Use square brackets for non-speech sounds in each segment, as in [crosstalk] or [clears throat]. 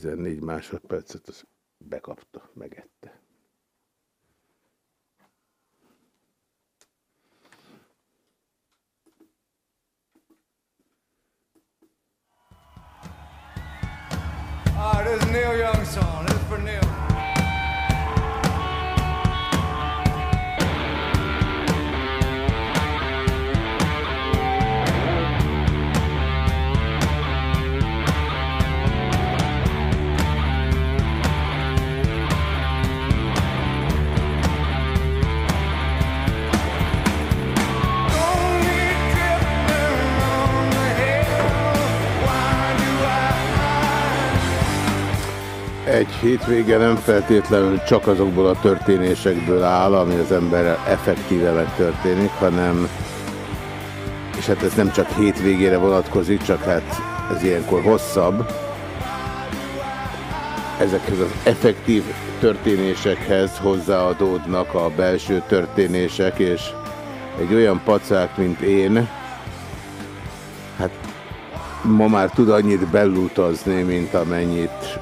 14 másodpercet az bekapta, megette. Ah, this is Neil Young song. Hétvége nem feltétlenül csak azokból a történésekből áll, ami az emberrel effektíve megtörténik, hanem, és hát ez nem csak hétvégére vonatkozik, csak hát ez ilyenkor hosszabb. Ezekhez az effektív történésekhez hozzáadódnak a belső történések, és egy olyan pacák, mint én, hát ma már tud annyit bellutazni, mint amennyit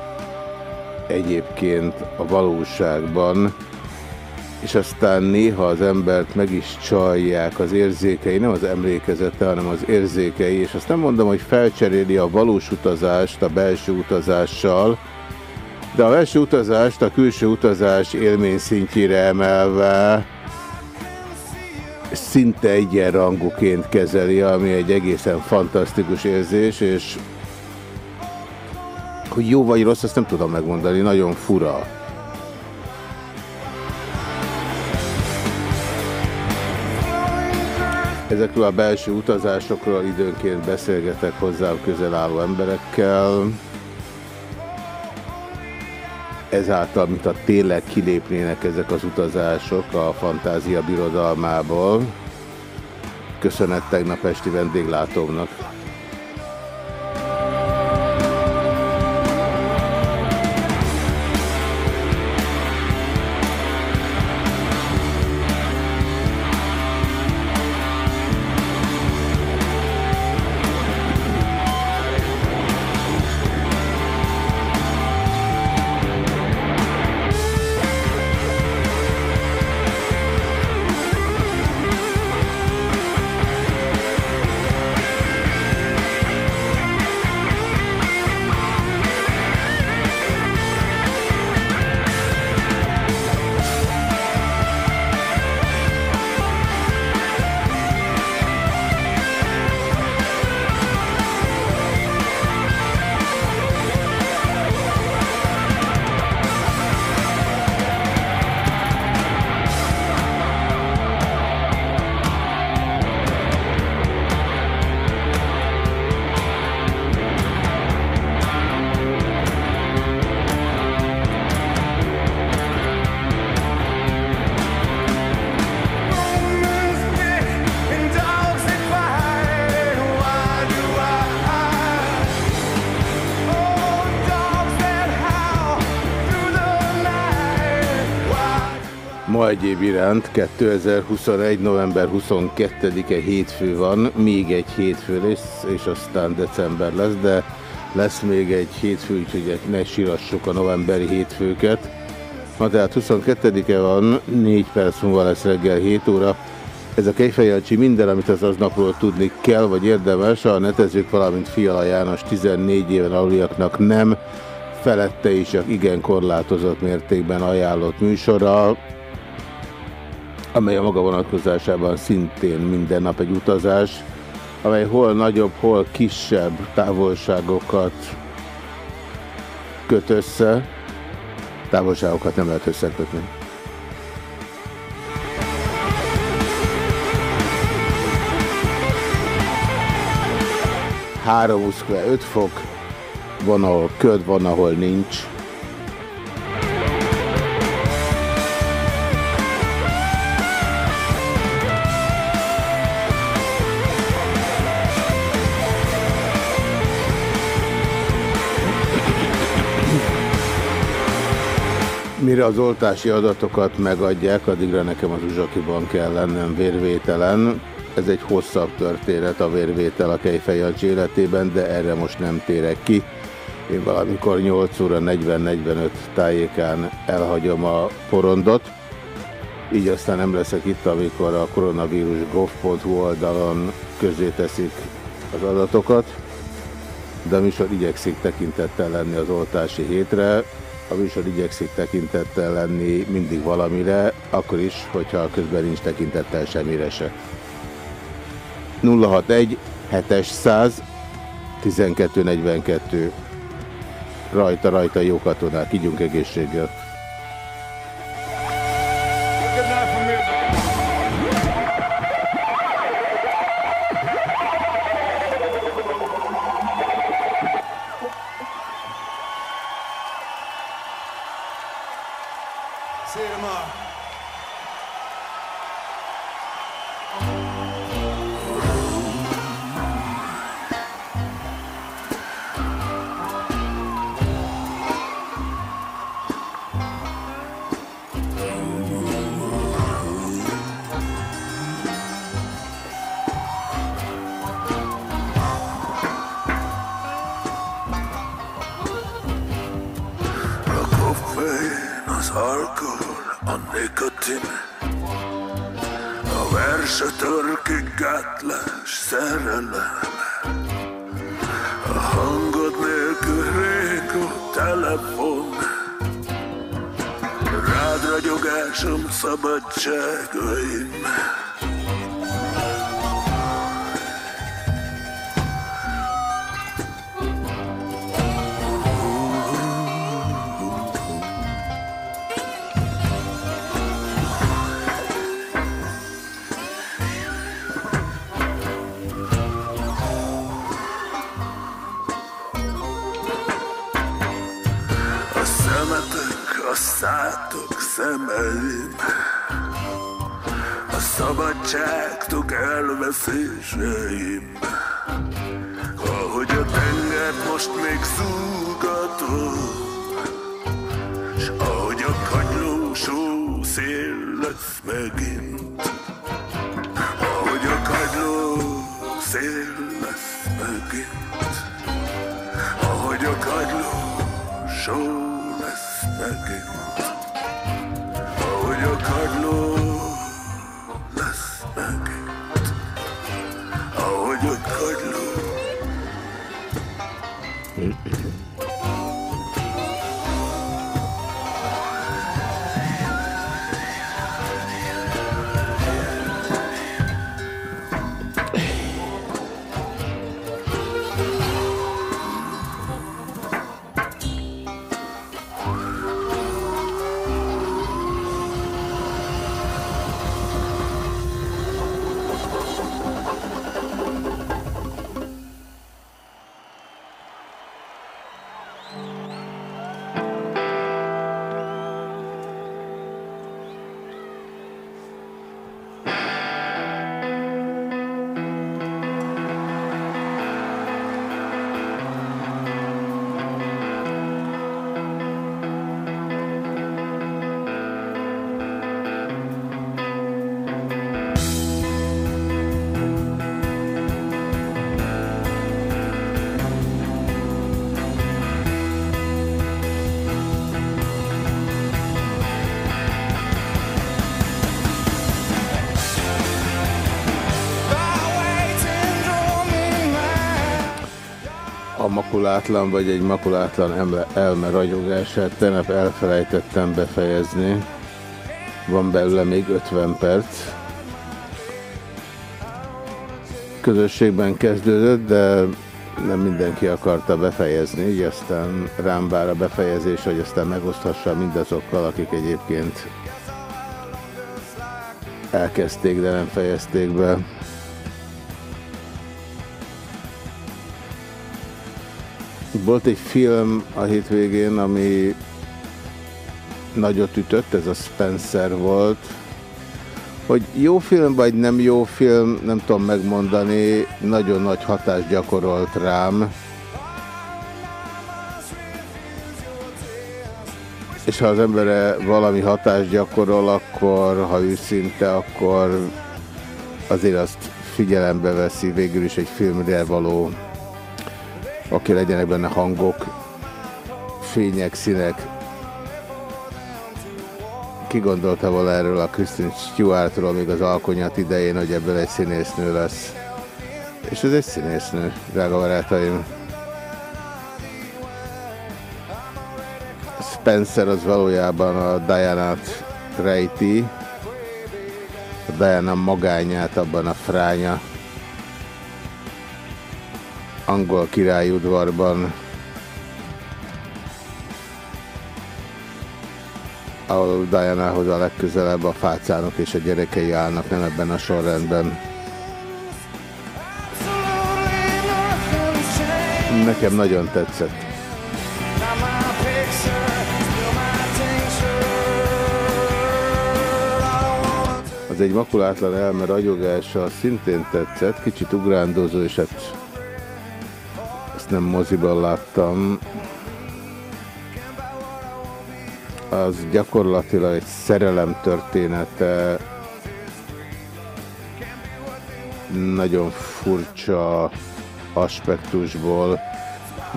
egyébként a valóságban, és aztán néha az embert meg is csalják az érzékei, nem az emlékezete, hanem az érzékei, és azt nem mondom, hogy felcseréli a valós utazást a belső utazással, de a belső utazást a külső utazás élmény szintjére emelve szinte egyenrangúként kezeli, ami egy egészen fantasztikus érzés, és hogy jó vagy rossz, azt nem tudom megmondani, nagyon fura. Ezekről a belső utazásokról időnként beszélgetek hozzá közel álló emberekkel. Ezáltal, mint a tényleg kilépnének ezek az utazások a fantázia birodalmából. Köszönet tegnap esti vendéglátómnak. Iránt 2021. november 22-e hétfő van, még egy hétfő lesz, és aztán december lesz, de lesz még egy hétfő, úgyhogy ne sírassuk a novemberi hétfőket. Ma tehát 22-e van, 4 perc múlva lesz reggel 7 óra. Ez a Kejfejelcsi minden, amit az aznapról tudni kell, vagy érdemes, a netezők, valamint Fiala János 14 éven aluliaknak nem, felette is csak igen korlátozott mértékben ajánlott műsorral amely a maga vonatkozásában szintén minden nap egy utazás, amely hol nagyobb, hol kisebb távolságokat köt össze, távolságokat nem lehet összekötni. Három 5 fok, van ahol köd, van ahol nincs. Mire az oltási adatokat megadják, addigra nekem az uzsakiban kell lennem vérvételen. ez egy hosszabb történet a vérvétel a Kejfejancsi életében, de erre most nem térek ki. Én valamikor 8 óra 40-45 tájékán elhagyom a porondot, így aztán nem leszek itt, amikor a koronavírus gov.hu oldalon közé teszik az adatokat, de a műsor igyekszik tekintettel lenni az oltási hétre, a műsor igyekszik tekintettel lenni mindig valamire, akkor is, hogyha közben nincs tekintettel semmire se. 061 700 1242 Rajta, rajta, jó katonák, ígyunk egészséggel. Makulátlan vagy egy makulátlan elme ragyogását tegnap elfelejtettem befejezni. Van belőle még 50 perc. Közösségben kezdődött, de nem mindenki akarta befejezni, így aztán rám vár a befejezés, hogy aztán megoszthassa mindazokkal, akik egyébként elkezdték, de nem fejezték be. Volt egy film a hétvégén, ami nagyot ütött, ez a Spencer volt. Hogy jó film vagy nem jó film, nem tudom megmondani, nagyon nagy hatást gyakorolt rám. És ha az embere valami hatást gyakorol, akkor, ha őszinte, akkor azért azt figyelembe veszi végül is egy filmre való, aki legyenek benne hangok, fények, színek. Ki gondolta volna erről a Kristen Stewartról még az alkonyat idején, hogy ebből egy színésznő lesz. És ez egy színésznő, drága barátaim. Spencer az valójában a Diana-t rejti, a Diana magányát abban a fránya angol királyudvarban, ahol Diana-hoz a legközelebb a fácánok és a gyerekei állnak, nem ebben a sorrendben. Nekem nagyon tetszett. Az egy makulátlan elme ragyogása szintén tetszett, kicsit ugrándozó, és hát ezt nem moziban láttam. Az gyakorlatilag egy szerelem története, nagyon furcsa aspektusból,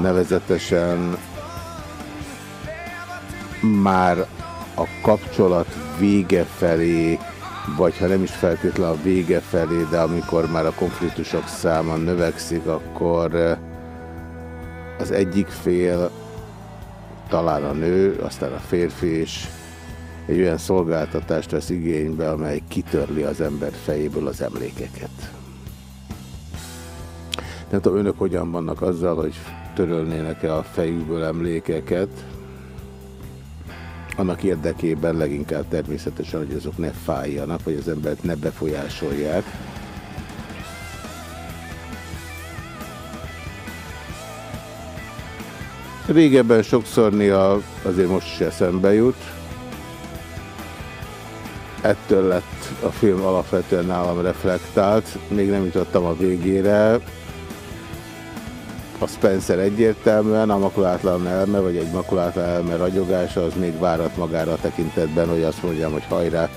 nevezetesen már a kapcsolat vége felé vagy ha nem is feltétlenül a vége felé, de amikor már a konfliktusok száma növekszik, akkor eh, az egyik fél, talán a nő, aztán a férfi is egy olyan szolgáltatást vesz igénybe, amely kitörli az ember fejéből az emlékeket. Nem tudom, önök hogyan vannak azzal, hogy törölnének-e a fejükből emlékeket, annak érdekében leginkább természetesen, hogy azok ne fájjanak, vagy az embert ne befolyásolják. Régebben sokszor néha azért most is eszembe jut. Ettől lett a film alapvetően nálam reflektált. Még nem jutottam a végére a Spencer egyértelműen, a makulátlan elme, vagy egy makulátlan elme ragyogása, az még várat magára a tekintetben, hogy azt mondjam, hogy hajrá,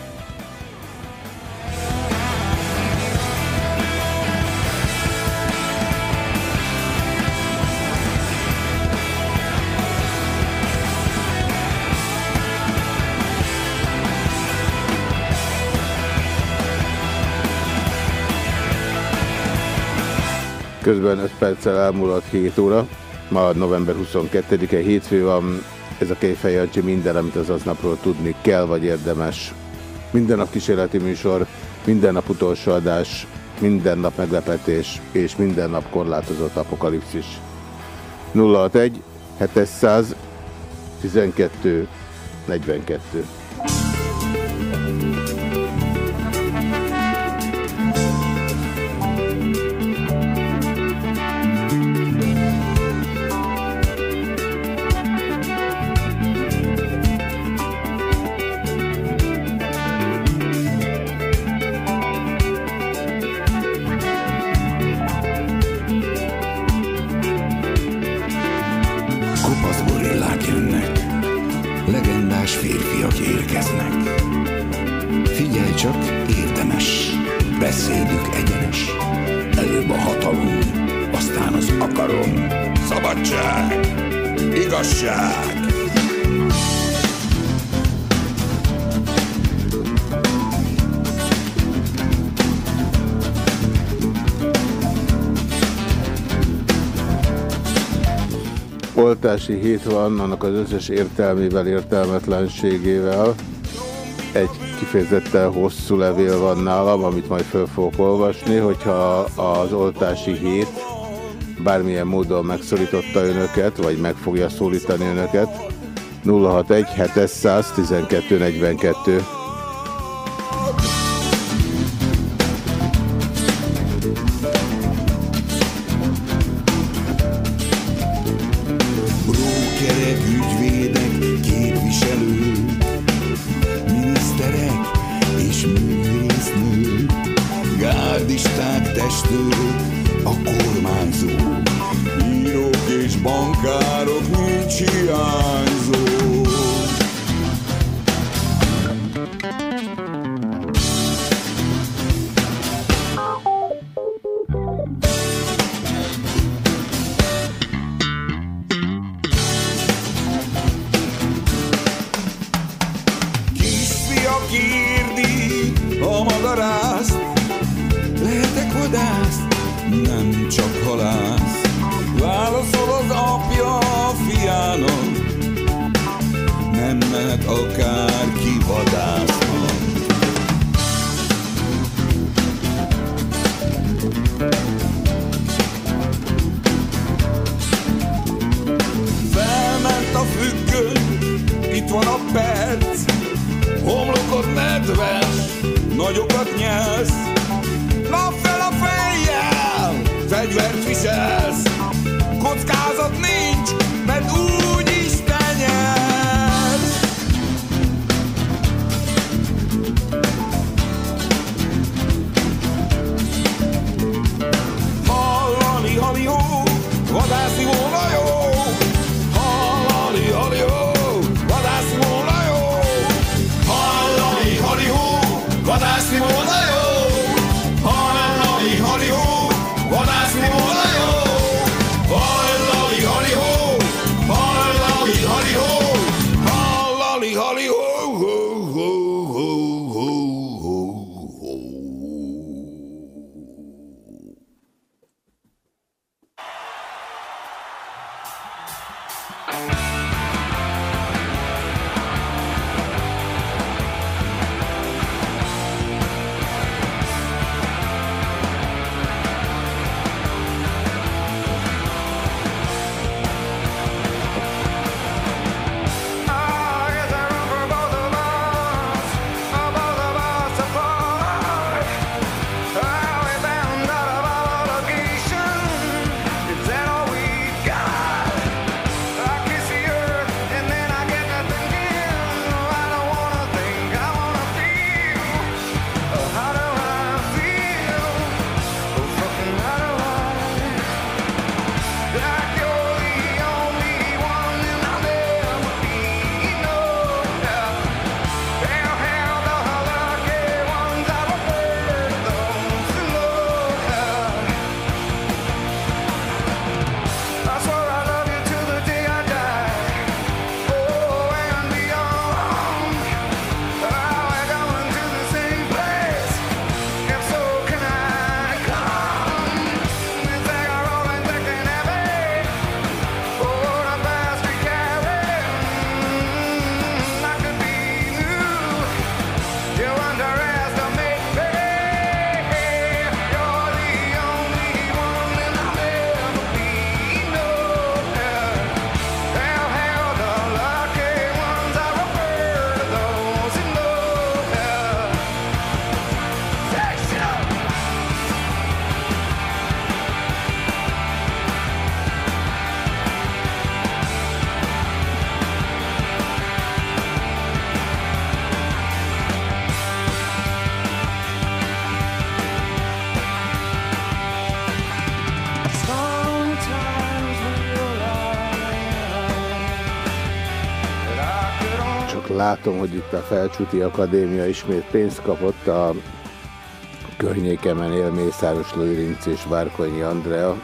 Közben 5 perccel elmúlott 7 óra. Ma november 22-e hétfő van. Ez a Kejfej minden, amit az aznapról tudni kell, vagy érdemes. Minden nap kísérleti műsor, minden nap utolsó adás, minden nap meglepetés, és minden nap korlátozott apokalipszis. 061 700 12 42 oltási hét van, annak az összes értelmével, értelmetlenségével. Egy kifejezetten hosszú levél van nálam, amit majd föl fogok olvasni, hogyha az oltási hét bármilyen módon megszorította önöket, vagy meg fogja szólítani önöket. 061 700 12 42 látom, hogy itt a Felcsúti Akadémia ismét pénzt kapott a környékemen él Mészáros Lőrinc és Várkonyi Andrea.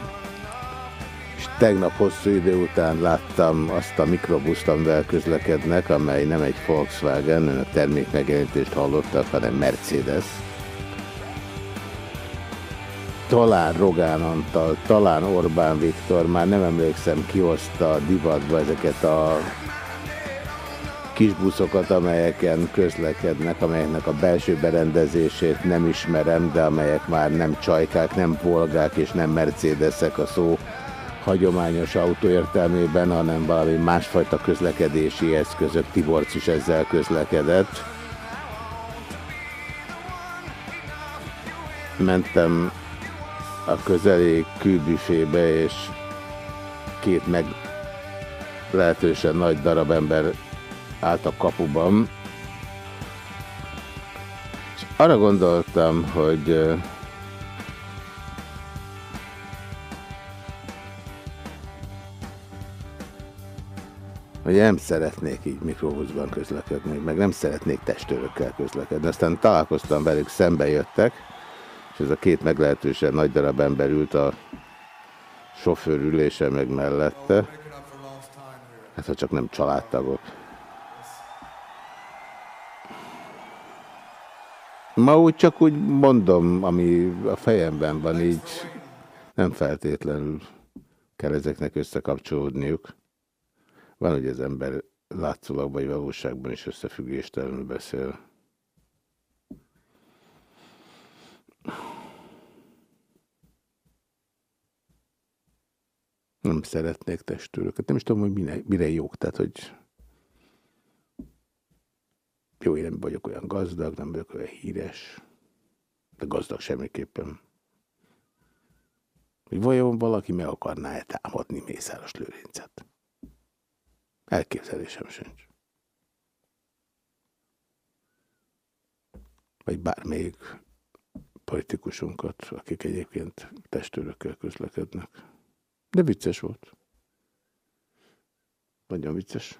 És tegnap hosszú idő után láttam azt a mikrobuszt, amivel közlekednek, amely nem egy Volkswagen, a termék megjelentést hallottak, hanem Mercedes. Talán Rogán Antal, talán Orbán Viktor, már nem emlékszem, ki hozta a divatba ezeket a kis buszokat, amelyeken közlekednek, amelyeknek a belső berendezését nem ismerem, de amelyek már nem csajkák, nem volgák és nem mercedesek a szó hagyományos autó értelmében, hanem valami másfajta közlekedési eszközök. Tiborcs is ezzel közlekedett. Mentem a közeli külbüfébe, és két meg lehetősen nagy darab ember állt a kapuban, és arra gondoltam, hogy hogy nem szeretnék így mikrobuszban közlekedni, meg nem szeretnék testőrökkel közlekedni. Aztán találkoztam velük, szembe jöttek, és ez a két meglehetősen nagy darab ember ült a sofőr ülése meg mellette. Hát ha csak nem családtagok. Ma úgy csak úgy mondom, ami a fejemben van, így Nem feltétlenül kell ezeknek összekapcsolódniuk. Van, hogy az ember látszólag vagy valóságban is összefüggéstelenül beszél. Nem szeretnék testőröket. Nem is tudom, hogy mire, jók. Tehát, hogy jó, én nem vagyok olyan gazdag, nem vagyok olyan híres, de gazdag semmiképpen. Hogy vajon valaki meg akarná-e támadni Mészáros Lőrincet? Elképzelésem sincs. Vagy bármelyik politikusunkat, akik egyébként testőrökkel közlekednek. De vicces volt. Nagyon vicces.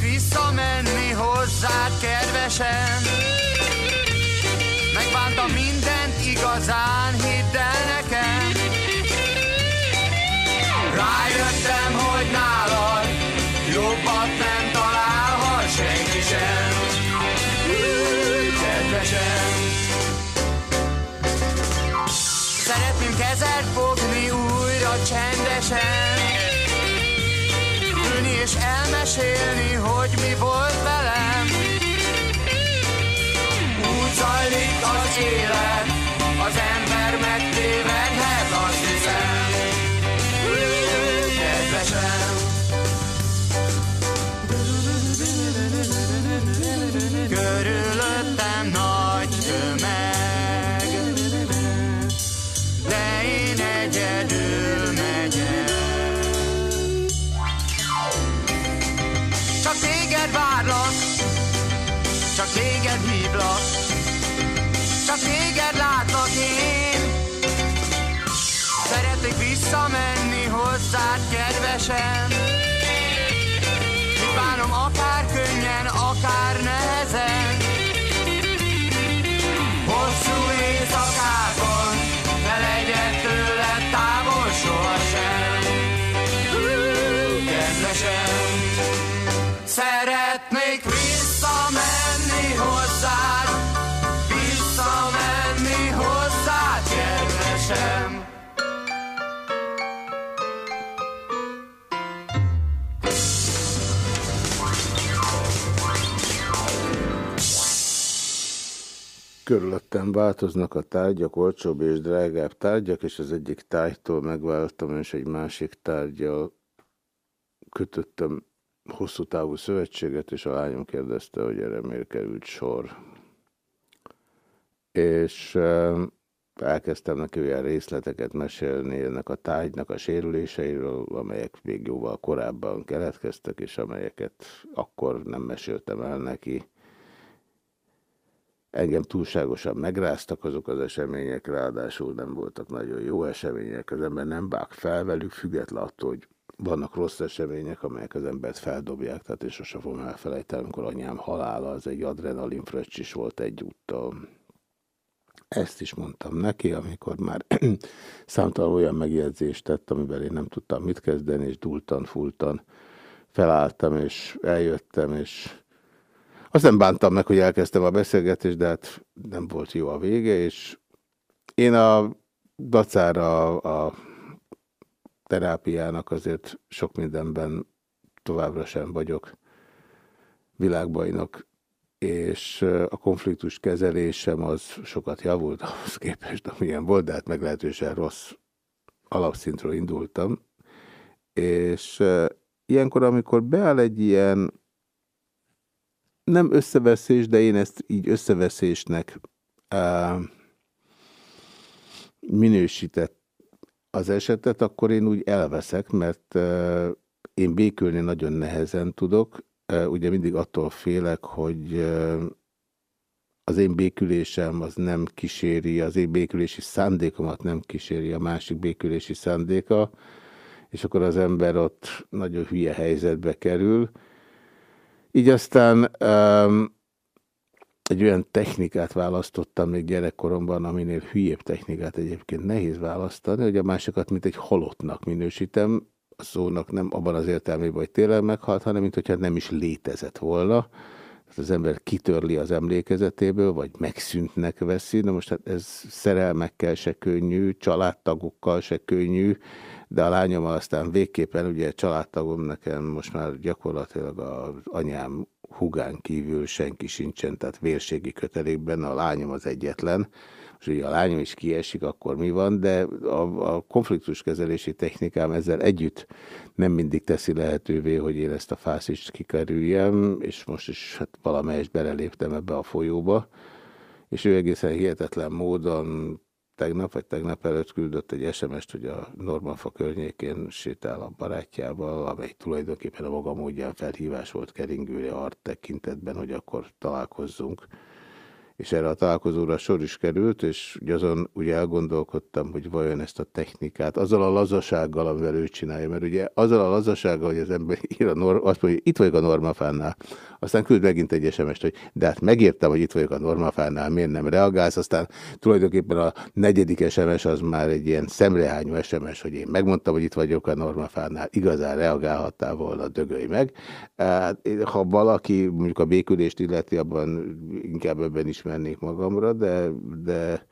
Visszamenni hozzád, kedvesen Megbántam mindent igazán, hidd el nekem. Rájöttem, hogy nálad jobbat nem találhat senki sem. Kedvesen Szeretném kezed fogni újra csendesen és elmesélni, hogy mi volt Körülöttem változnak a tárgyak, olcsóbb és drágább tárgyak, és az egyik tárgytól megváltam, és egy másik tárgyal kötöttem hosszú távú szövetséget, és a lányom kérdezte, hogy erre miért került sor. És elkezdtem neki olyan részleteket mesélni ennek a tárgynak a sérüléseiről, amelyek még jóval korábban keletkeztek, és amelyeket akkor nem meséltem el neki. Engem túlságosan megráztak azok az események, ráadásul nem voltak nagyon jó események, az ember nem vág fel velük, független attól, hogy vannak rossz események, amelyek az embert feldobják, tehát és sosem fogom elfelejteni, amikor anyám halála, az egy adrenalin is volt egyúttal. Ezt is mondtam neki, amikor már [clears throat] számtalan olyan megjegyzést tett, amivel én nem tudtam mit kezdeni, és dúltan, fultan felálltam, és eljöttem, és azt nem bántam meg, hogy elkezdtem a beszélgetést, de hát nem volt jó a vége, és én a dacára a terápiának azért sok mindenben továbbra sem vagyok világbajnok, és a konfliktus kezelésem az sokat javult ahhoz képest, amilyen volt, de hát meglehetősen rossz alapszintről indultam. És ilyenkor, amikor beáll egy ilyen nem összeveszés, de én ezt így összeveszésnek uh, minősített az esetet, akkor én úgy elveszek, mert én békülni nagyon nehezen tudok. Ugye mindig attól félek, hogy az én békülésem az nem kíséri, az én békülési szándékomat nem kíséri a másik békülési szándéka, és akkor az ember ott nagyon hülye helyzetbe kerül. Így aztán um, egy olyan technikát választottam még gyerekkoromban, aminél hülyébb technikát egyébként nehéz választani, hogy a másikat mint egy halottnak minősítem, a szónak nem abban az értelmében, hogy tényleg meghalt, hanem mint hogyha nem is létezett volna. az ember kitörli az emlékezetéből, vagy megszűntnek veszi. Na most hát ez szerelmekkel se könnyű, családtagokkal se könnyű, de a lányom aztán végképpen ugye családtagom nekem most már gyakorlatilag az anyám hugán kívül senki sincsen, tehát vérségi kötelékben a lányom az egyetlen, és ugye a lányom is kiesik, akkor mi van, de a, a konfliktuskezelési technikám ezzel együtt nem mindig teszi lehetővé, hogy én ezt a fászist kikerüljem, és most is hát valamelyest beleléptem ebbe a folyóba, és ő egészen hihetetlen módon tegnap vagy tegnap előtt küldött egy SMS-t, hogy a Normanfa környékén sétál a barátjával, amely tulajdonképpen a maga módján felhívás volt keringőre art tekintetben, hogy akkor találkozzunk. És erre a találkozóra sor is került, és azon ugye elgondolkodtam, hogy vajon ezt a technikát, azzal a lazasággal, amivel ő csinálja, mert ugye azzal a lazasággal, hogy az ember ír a norm, azt mondja, itt vagyok a normafánnál, aztán küld megint egy sms hogy de hát megértem, hogy itt vagyok a normafánál, miért nem reagálsz, aztán tulajdonképpen a negyedik SMS az már egy ilyen szemrehányó SMS, hogy én megmondtam, hogy itt vagyok a normafánál, igazán reagálhattál volna, dögölj meg. Hát, ha valaki mondjuk a békülést illeti, abban inkább ebben ismernék magamra, de, de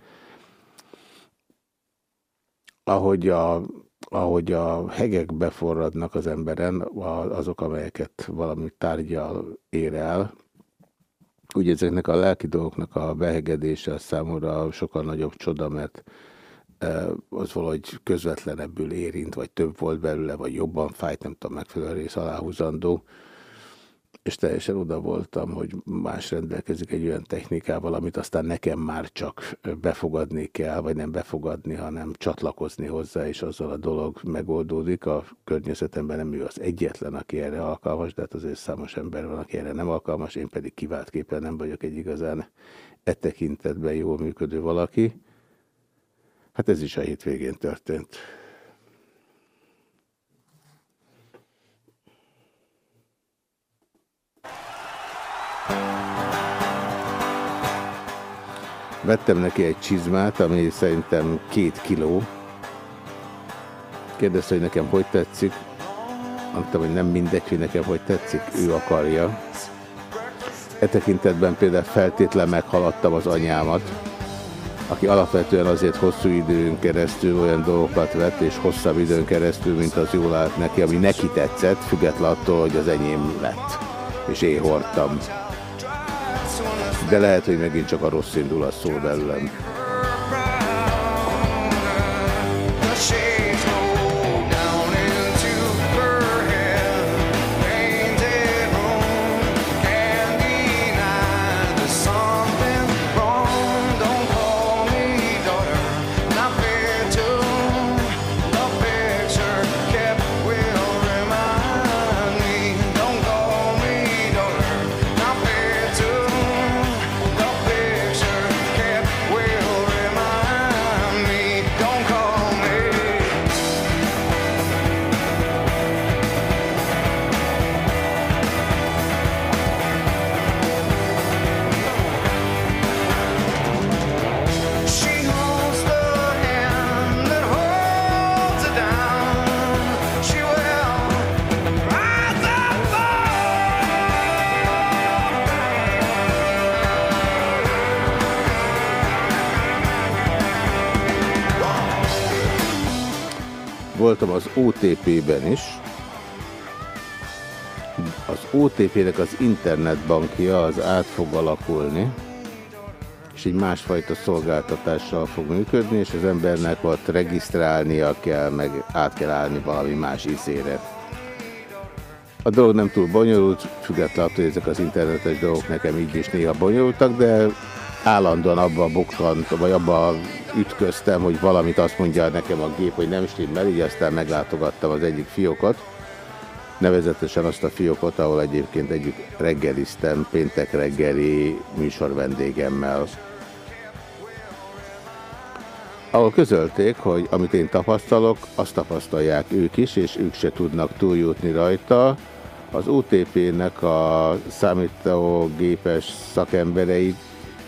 ahogy a ahogy a hegek beforradnak az emberen, azok, amelyeket valami tárgyal ér el, úgy ezeknek a lelki dolgoknak a behegedése a számomra sokkal nagyobb csoda, mert e, az valahogy közvetlenebbül érint, vagy több volt belőle, vagy jobban fájt, nem tudom megfelelő rész aláhúzandó és teljesen oda voltam, hogy más rendelkezik egy olyan technikával, amit aztán nekem már csak befogadni kell, vagy nem befogadni, hanem csatlakozni hozzá, és azzal a dolog megoldódik. A környezetemben nem ő az egyetlen, aki erre alkalmas, de hát azért számos ember van, aki erre nem alkalmas, én pedig kiváltképpen nem vagyok egy igazán e tekintetben jól működő valaki. Hát ez is a hétvégén történt. Vettem neki egy csizmát, ami szerintem két kiló. Kérdezte, hogy nekem hogy tetszik. Mondtam, hogy nem mindegy, hogy nekem hogy tetszik, ő akarja. E tekintetben például feltétlen meghaladtam az anyámat, aki alapvetően azért hosszú időn keresztül olyan dolgokat vett, és hosszabb időn keresztül, mint az jól állt neki, ami neki tetszett, független attól, hogy az enyém lett. És én hordtam de lehet, hogy megint csak a rossz indulat szól belőlem. OTP-ben is. Az OTP-nek az internetbankja az át fog alakulni, és egy másfajta szolgáltatással fog működni, és az embernek ott regisztrálnia kell, meg át kell állni valami más izére. A dolog nem túl bonyolult, függetlenül hogy ezek az internetes dolgok nekem így is néha bonyolultak, de állandóan abba bukkant, vagy abba ütköztem, hogy valamit azt mondja nekem a gép, hogy nem stimmel, így aztán meglátogattam az egyik fiókot, nevezetesen azt a fiókot, ahol egyébként együtt reggeliztem péntek reggeli műsor vendégemmel. Ahol közölték, hogy amit én tapasztalok, azt tapasztalják ők is, és ők se tudnak túljutni rajta. Az UTP-nek a számítógépes szakemberei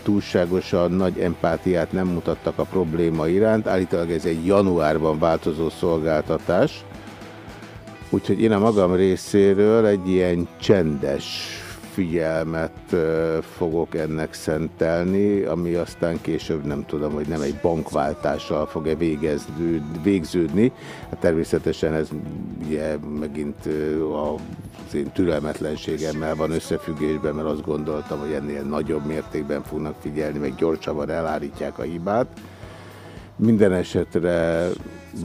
túlságosan nagy empátiát nem mutattak a probléma iránt. Állítólag ez egy januárban változó szolgáltatás. Úgyhogy én a magam részéről egy ilyen csendes figyelmet fogok ennek szentelni, ami aztán később nem tudom, hogy nem egy bankváltással fog-e végződni. Hát természetesen ez ugye megint az én türelmetlenségemmel van összefüggésben, mert azt gondoltam, hogy ennél nagyobb mértékben fognak figyelni, meg gyorsabban elárítják a hibát. Minden esetre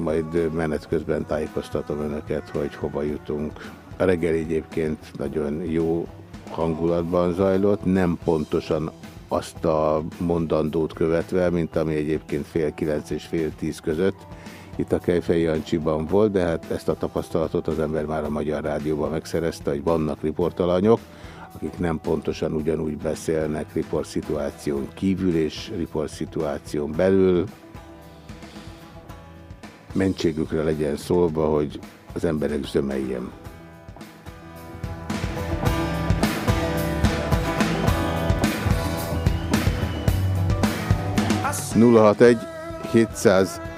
majd menet közben tájékoztatom önöket, hogy hova jutunk. A reggel egyébként nagyon jó hangulatban zajlott, nem pontosan azt a mondandót követve, mint ami egyébként fél kilenc és fél tíz között itt a Kejfej Jancsiban volt, de hát ezt a tapasztalatot az ember már a Magyar Rádióban megszerezte, hogy vannak riportalanyok, akik nem pontosan ugyanúgy beszélnek riportszituáción kívül és riportszituáción belül. Mentségükre legyen szólva, hogy az emberek zömeljen. 061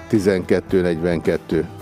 712 42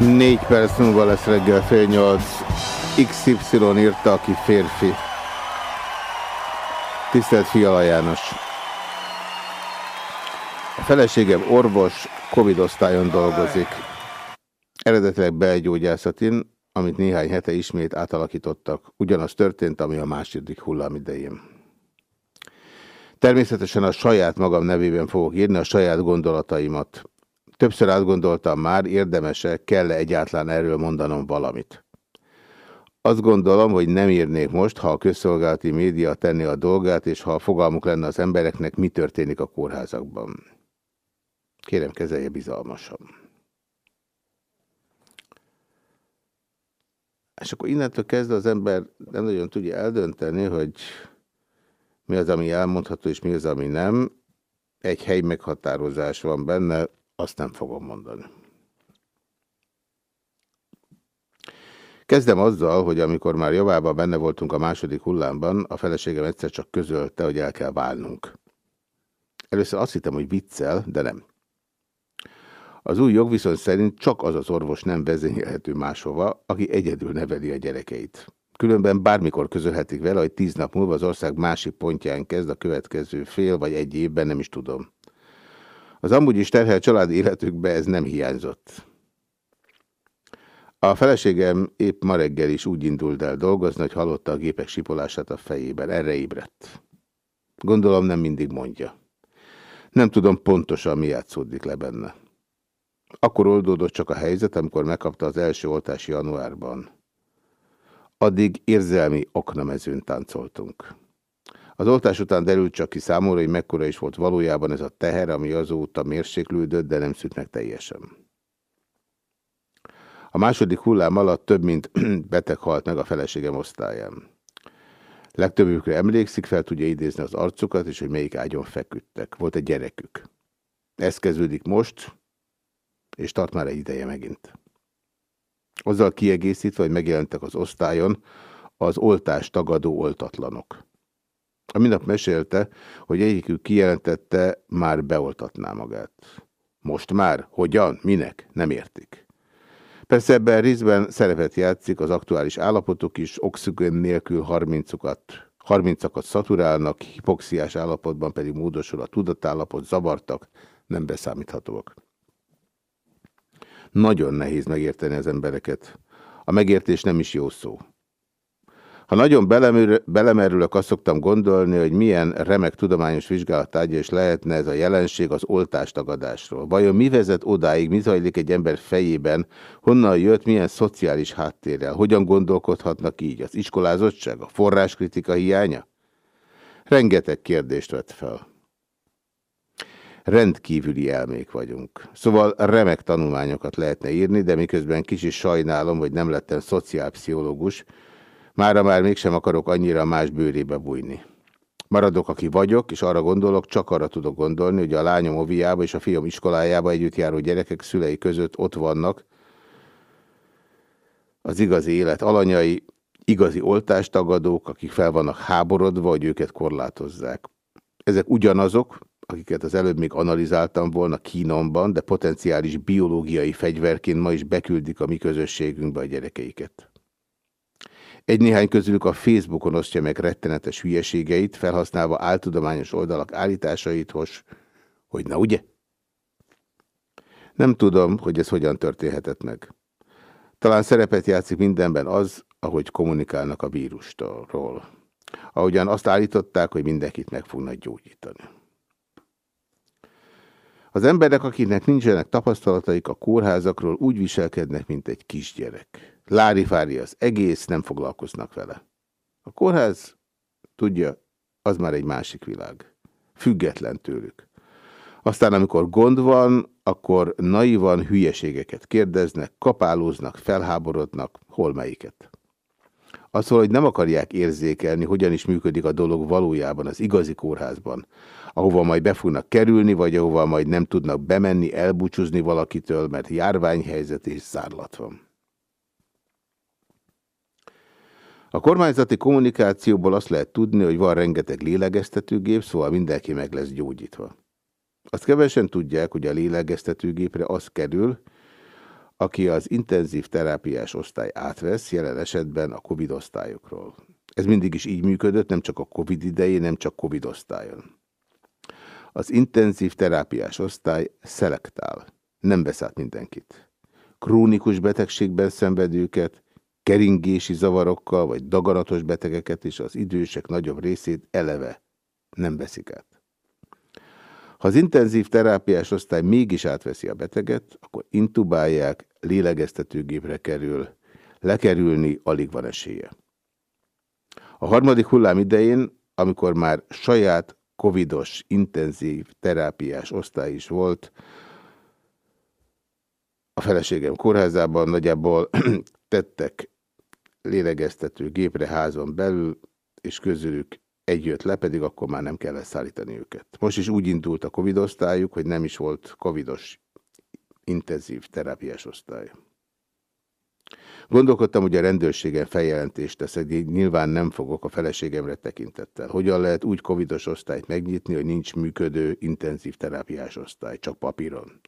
Négy perc múlva lesz reggel fél nyolc. XY írta, aki férfi. Tisztelt Fiala János! A feleségem orvos, Covid osztályon dolgozik. Eredetileg belgyógyászatin, amit néhány hete ismét átalakítottak. Ugyanaz történt, ami a második hullám idején. Természetesen a saját magam nevében fogok írni a saját gondolataimat. Többször átgondoltam már, érdemese, kell-e egyáltalán erről mondanom valamit. Azt gondolom, hogy nem írnék most, ha a közszolgálati média tenni a dolgát, és ha a fogalmuk lenne az embereknek, mi történik a kórházakban. Kérem, kezelje bizalmasan. És akkor innentől kezdve az ember nem nagyon tudja eldönteni, hogy mi az, ami elmondható, és mi az, ami nem. Egy hely meghatározás van benne, azt nem fogom mondani. Kezdem azzal, hogy amikor már javában benne voltunk a második hullámban, a feleségem egyszer csak közölte, hogy el kell válnunk. Először azt hittem, hogy viccel, de nem. Az új jogviszony szerint csak az az orvos nem vezényelhető máshova, aki egyedül neveli a gyerekeit. Különben bármikor közölhetik vele, hogy tíz nap múlva az ország másik pontján kezd a következő fél vagy egy évben, nem is tudom. Az amúgy is terhelt családi életükbe ez nem hiányzott. A feleségem épp ma reggel is úgy indult el dolgozni, hogy hallotta a gépek sipolását a fejében. Erre ébredt. Gondolom nem mindig mondja. Nem tudom pontosan, mi játszódik le benne. Akkor oldódott csak a helyzet, amikor megkapta az első oltás januárban. Addig érzelmi oknamezőn táncoltunk. Az oltás után derült csak ki számomra, hogy mekkora is volt valójában ez a teher, ami azóta mérséklődött, de nem szűnt meg teljesen. A második hullám alatt több mint [clears throat] beteg halt meg a feleségem osztályán. Legtöbbükre emlékszik, fel tudja idézni az arcukat, és hogy melyik ágyon feküdtek. Volt egy gyerekük. Ez kezdődik most, és tart már egy ideje megint. Azzal kiegészítve, hogy megjelentek az osztályon az oltást tagadó oltatlanok. A minap mesélte, hogy egyikük kijelentette, már beoltatná magát. Most már? Hogyan? Minek? Nem értik. Persze ebben részben szerepet játszik az aktuális állapotok is, oxigén nélkül 30-akat 30 szaturálnak, hipoxiás állapotban pedig módosul a tudatállapot, zavartak, nem beszámíthatóak. Nagyon nehéz megérteni az embereket. A megértés nem is jó szó. Ha nagyon belemerülök, azt szoktam gondolni, hogy milyen remek tudományos vizsgálatágya is lehetne ez a jelenség az oltástagadásról. Vajon mi vezet odáig, mi zajlik egy ember fejében, honnan jött, milyen szociális háttérrel, hogyan gondolkodhatnak így, az iskolázottság, a forráskritika hiánya? Rengeteg kérdést vett fel. Rendkívüli elmék vagyunk. Szóval remek tanulmányokat lehetne írni, de miközben kicsi sajnálom, hogy nem lettem szociálpszichológus, Mára már mégsem akarok annyira más bőrébe bújni. Maradok, aki vagyok, és arra gondolok, csak arra tudok gondolni, hogy a lányom oviába és a fiam iskolájába együtt járó gyerekek szülei között ott vannak az igazi élet alanyai, igazi oltástagadók, akik fel vannak háborodva, hogy őket korlátozzák. Ezek ugyanazok, akiket az előbb még analizáltam volna Kínomban, de potenciális biológiai fegyverként ma is beküldik a mi közösségünkbe a gyerekeiket. Egy-néhány közülük a Facebookon osztja meg rettenetes hülyeségeit, felhasználva áltudományos oldalak állításait, hogy na ugye? Nem tudom, hogy ez hogyan történhetett meg. Talán szerepet játszik mindenben az, ahogy kommunikálnak a vírustól. Ahogyan azt állították, hogy mindenkit meg fognak gyógyítani. Az emberek, akiknek nincsenek tapasztalataik a kórházakról, úgy viselkednek, mint egy kisgyerek. Lári-fári az egész, nem foglalkoznak vele. A kórház, tudja, az már egy másik világ. Független tőlük. Aztán, amikor gond van, akkor naivan hülyeségeket kérdeznek, kapálóznak, felháborodnak, hol melyiket. Az, hogy nem akarják érzékelni, hogyan is működik a dolog valójában az igazi kórházban, ahova majd be fognak kerülni, vagy ahova majd nem tudnak bemenni, elbúcsúzni valakitől, mert járványhelyzet és zárlat van. A kormányzati kommunikációból azt lehet tudni, hogy van rengeteg lélegeztetőgép, szóval mindenki meg lesz gyógyítva. Azt kevesen tudják, hogy a lélegeztetőgépre az kerül, aki az intenzív terápiás osztály átvesz, jelen esetben a Covid osztályokról. Ez mindig is így működött, nem csak a Covid idején, nem csak Covid osztályon. Az intenzív terápiás osztály szelektál, nem vesz át mindenkit. Krónikus betegségben szenvedőket, keringési zavarokkal vagy daganatos betegeket és az idősek nagyobb részét eleve nem veszik át. Ha az intenzív terápiás osztály mégis átveszi a beteget, akkor intubálják, lélegeztetőgépre kerül, lekerülni alig van esélye. A harmadik hullám idején, amikor már saját covidos intenzív terápiás osztály is volt, a feleségem kórházában nagyjából [clears throat] tettek lélegeztető gépre házon belül, és közülük egy jött le, pedig akkor már nem kellett szállítani őket. Most is úgy indult a Covid osztályuk, hogy nem is volt covidos intenzív terápiás osztály. Gondolkodtam, hogy a rendőrségen feljelentést teszek, de nyilván nem fogok a feleségemre tekintettel. Hogyan lehet úgy covidos osztályt megnyitni, hogy nincs működő intenzív terápiás osztály, csak papíron.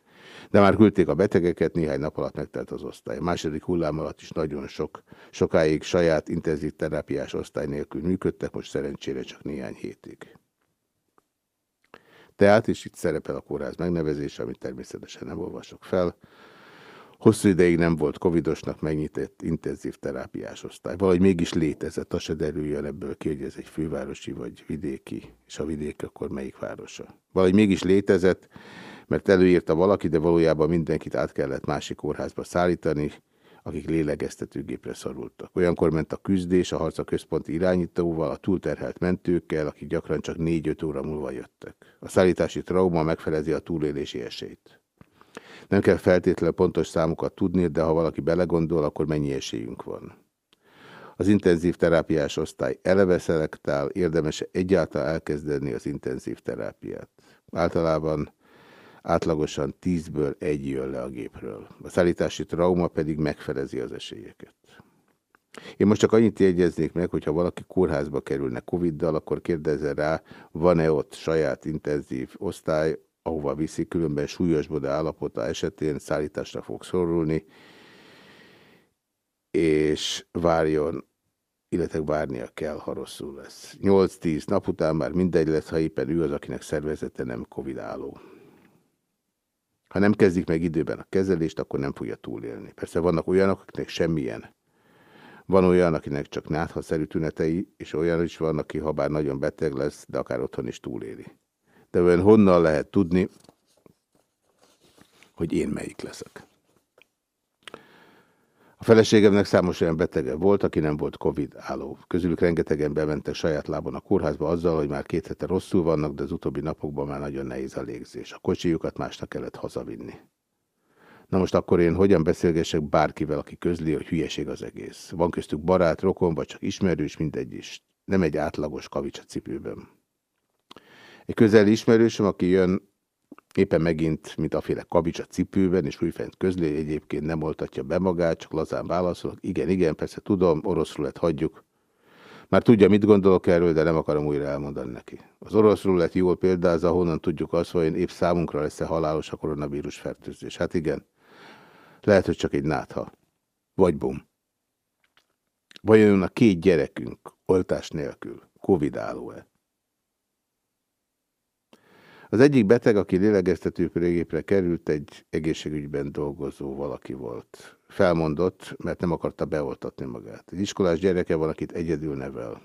De már küldték a betegeket, néhány nap alatt megtelt az osztály. A második hullám alatt is nagyon sok, sokáig saját intenzív terápiás osztály nélkül működtek, most szerencsére csak néhány hétig. Tehát, és itt szerepel a kórház megnevezése, amit természetesen nem olvasok fel, Hosszú ideig nem volt covidosnak megnyitott intenzív terápiás osztály. Valahogy mégis létezett, az se derüljön ebből ki, hogy ez egy fővárosi vagy vidéki, és a vidék akkor melyik városa. Valahogy mégis létezett, mert előírta valaki, de valójában mindenkit át kellett másik kórházba szállítani, akik lélegeztetőgépre szorultak. Olyankor ment a küzdés a harca központi irányítóval, a túlterhelt mentőkkel, akik gyakran csak 4-5 óra múlva jöttek. A szállítási trauma megfelezi a túlélési esélyt. Nem kell feltétlenül pontos számokat tudni, de ha valaki belegondol, akkor mennyi esélyünk van. Az intenzív terápiás osztály eleve szelektál, érdemes egyáltalán elkezdeni az intenzív terápiát. Általában átlagosan 10-ből egy jön le a gépről. A szállítási trauma pedig megfelezi az esélyeket. Én most csak annyit jegyeznék meg, hogyha valaki kórházba kerülne Covid-dal, akkor kérdezze rá, van-e ott saját intenzív osztály, ahova viszi, különben súlyosbodó állapota esetén szállításra fog szorulni, és várjon, illetve várnia kell, ha rosszul lesz. 8-10 nap után már mindegy lesz, ha éppen ő az, akinek szervezete nem Covid-álló. Ha nem kezdik meg időben a kezelést, akkor nem fogja túlélni. Persze vannak olyanok, akiknek semmilyen. Van olyan, akinek csak náthaszerű tünetei, és olyan is van, aki ha bár nagyon beteg lesz, de akár otthon is túléli de olyan honnan lehet tudni, hogy én melyik leszek. A feleségemnek számos olyan betege volt, aki nem volt Covid álló. Közülük rengetegen bementek saját lábon a kórházba azzal, hogy már két hete rosszul vannak, de az utóbbi napokban már nagyon nehéz a légzés. A kocsijukat másnak kellett hazavinni. Na most akkor én hogyan beszélgessek bárkivel, aki közli, hogy hülyeség az egész. Van köztük barát, rokon, vagy csak ismerős, mindegy is. Nem egy átlagos kavics a cipőben. Egy közeli ismerősöm, aki jön éppen megint, mint a féle kabics a cipőben, és újfent közli, egyébként nem oltatja be magát, csak lazán válaszolok. Igen, igen, persze tudom, orosz rulett hagyjuk. Már tudja, mit gondolok erről, de nem akarom újra elmondani neki. Az orosz rulett jól példázza, honnan tudjuk azt, hogy épp számunkra lesz-e halálos a koronavírus fertőzés. Hát igen, lehet, hogy csak egy nátha. Vagy bum. Vajon a két gyerekünk oltás nélkül Covid álló-e? Az egyik beteg, aki lélegeztetőpörégépre került, egy egészségügyben dolgozó valaki volt. Felmondott, mert nem akarta beoltatni magát. Egy iskolás gyereke van, akit egyedül nevel.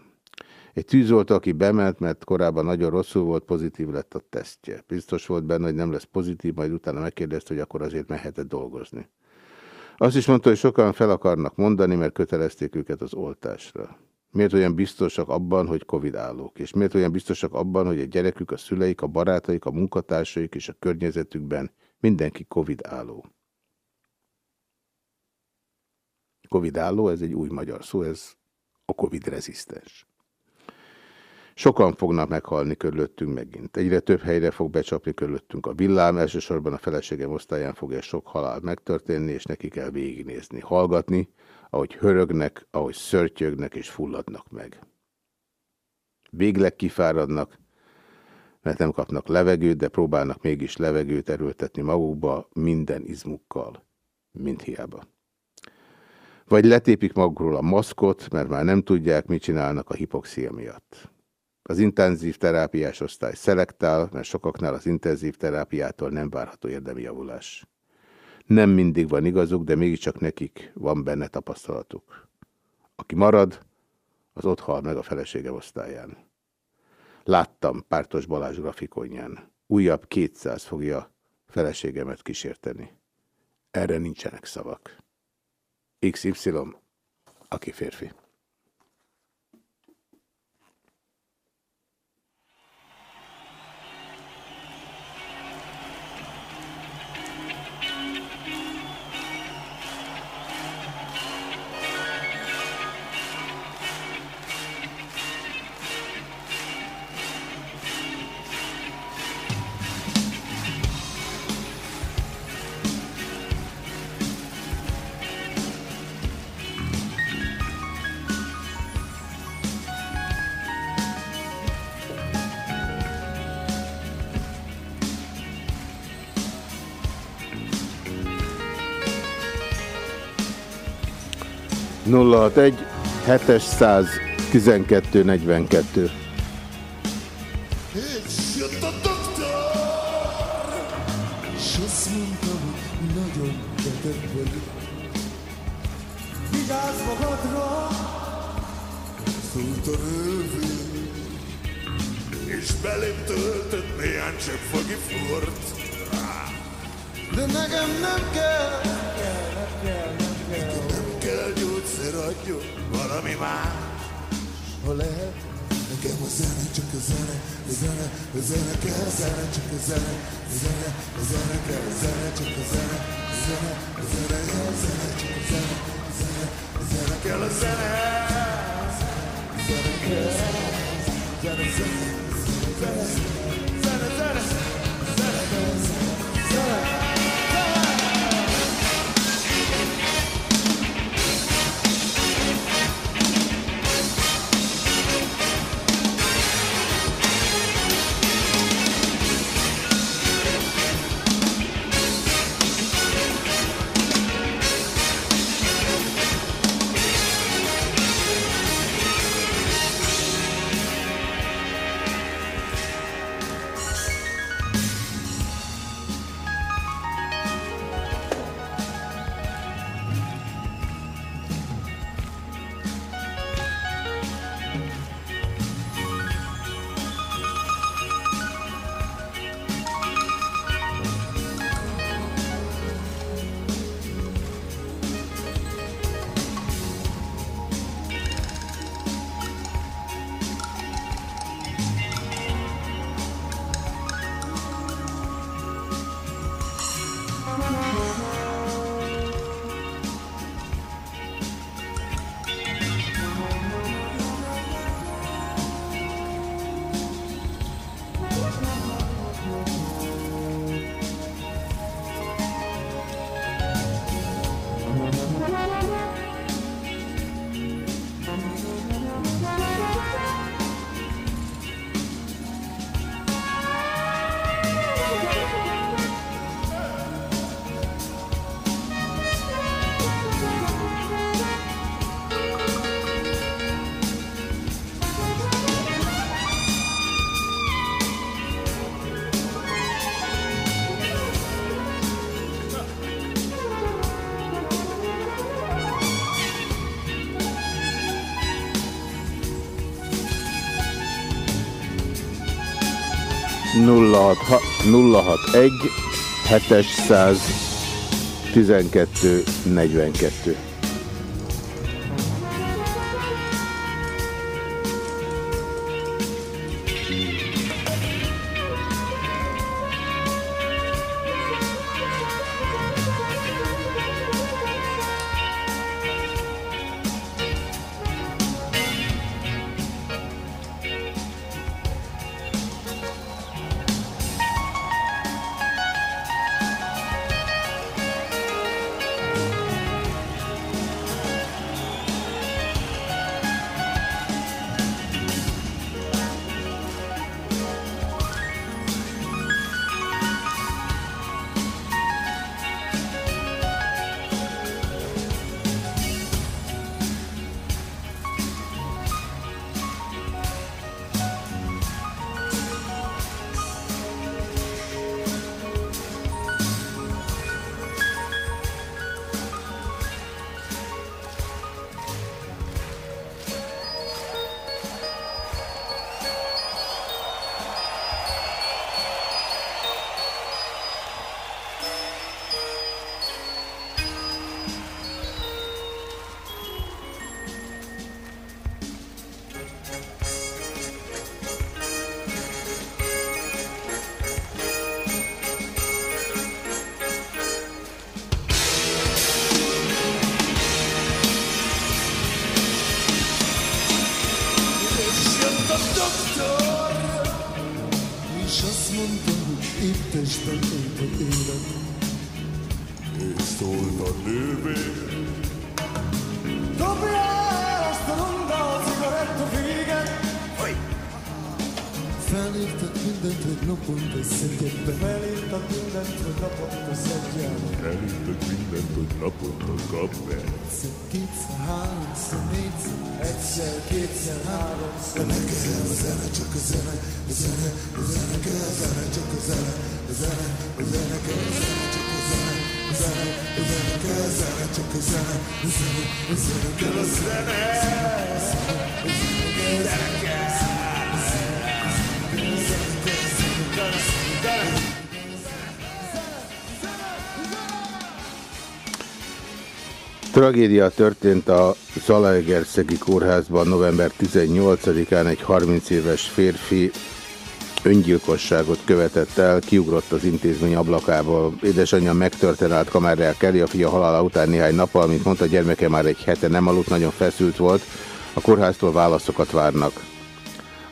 Egy tűzoltó, aki bement, mert korábban nagyon rosszul volt, pozitív lett a tesztje. Biztos volt benne, hogy nem lesz pozitív, majd utána megkérdezte, hogy akkor azért mehetett dolgozni. Azt is mondta, hogy sokan fel akarnak mondani, mert kötelezték őket az oltásra. Miért olyan biztosak abban, hogy Covid állók? És miért olyan biztosak abban, hogy a gyerekük, a szüleik, a barátaik, a munkatársaik és a környezetükben mindenki Covid álló? Covid álló, ez egy új magyar szó, ez a Covid rezisztens. Sokan fognak meghalni körülöttünk megint. Egyre több helyre fog becsapni körülöttünk a villám, elsősorban a feleségem osztályán fog egy sok halál megtörténni, és neki kell végignézni, hallgatni, ahogy hörögnek, ahogy szörtyögnek és fulladnak meg. Végleg kifáradnak, mert nem kapnak levegőt, de próbálnak mégis levegőt erőltetni magukba minden izmukkal, mint hiába. Vagy letépik magukról a maszkot, mert már nem tudják, mit csinálnak a hipoxia miatt. Az intenzív terápiás osztály szelektál, mert sokaknál az intenzív terápiától nem várható érdemi javulás. Nem mindig van igazuk, de mégiscsak nekik van benne tapasztalatuk. Aki marad, az ott hal meg a felesége osztályán. Láttam Pártos Balázs grafikonján. Újabb 200 fogja feleségemet kísérteni. Erre nincsenek szavak. XY, aki férfi. 061 700 12 42 700 12 42 Tragédia történt a Zalaegerszegi kórházban november 18-án egy 30 éves férfi öngyilkosságot követett el, kiugrott az intézmény ablakából. Édesanyja megtörten állt kamerával Kelly, a fia halála után néhány nappal, mint mondta, a gyermeke már egy hete nem aludt, nagyon feszült volt. A kórháztól válaszokat várnak.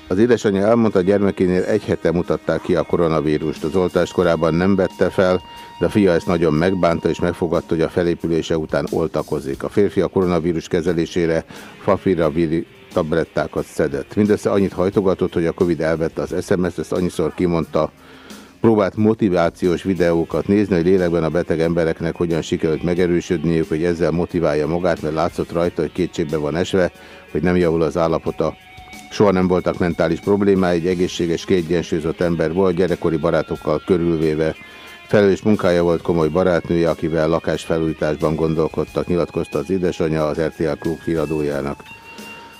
Az édesanyja elmondta, a gyermekénél egy hete mutatták ki a koronavírust. Az oltást korábban nem vette fel, de a fia ezt nagyon megbánta, és megfogadta, hogy a felépülése után oltakozik. A férfi a koronavírus kezelésére fafiraviri tablettákat szedett. Mindössze annyit hajtogatott, hogy a Covid elvette az SMS-t, ezt annyiszor kimondta, próbált motivációs videókat nézni, hogy lélekben a beteg embereknek hogyan sikerült megerősödniük, hogy ezzel motiválja magát, mert látszott rajta, hogy kétségbe van esve, hogy nem javul az állapota. Soha nem voltak mentális problémái, egy egészséges, kiegyensúlyozott ember volt, gyerekkori barátokkal körülvéve. Felelős munkája volt komoly barátnője, akivel lakásfelújításban gondolkodtak, nyilatkozta az édesanyja az RTL Klub híradójának.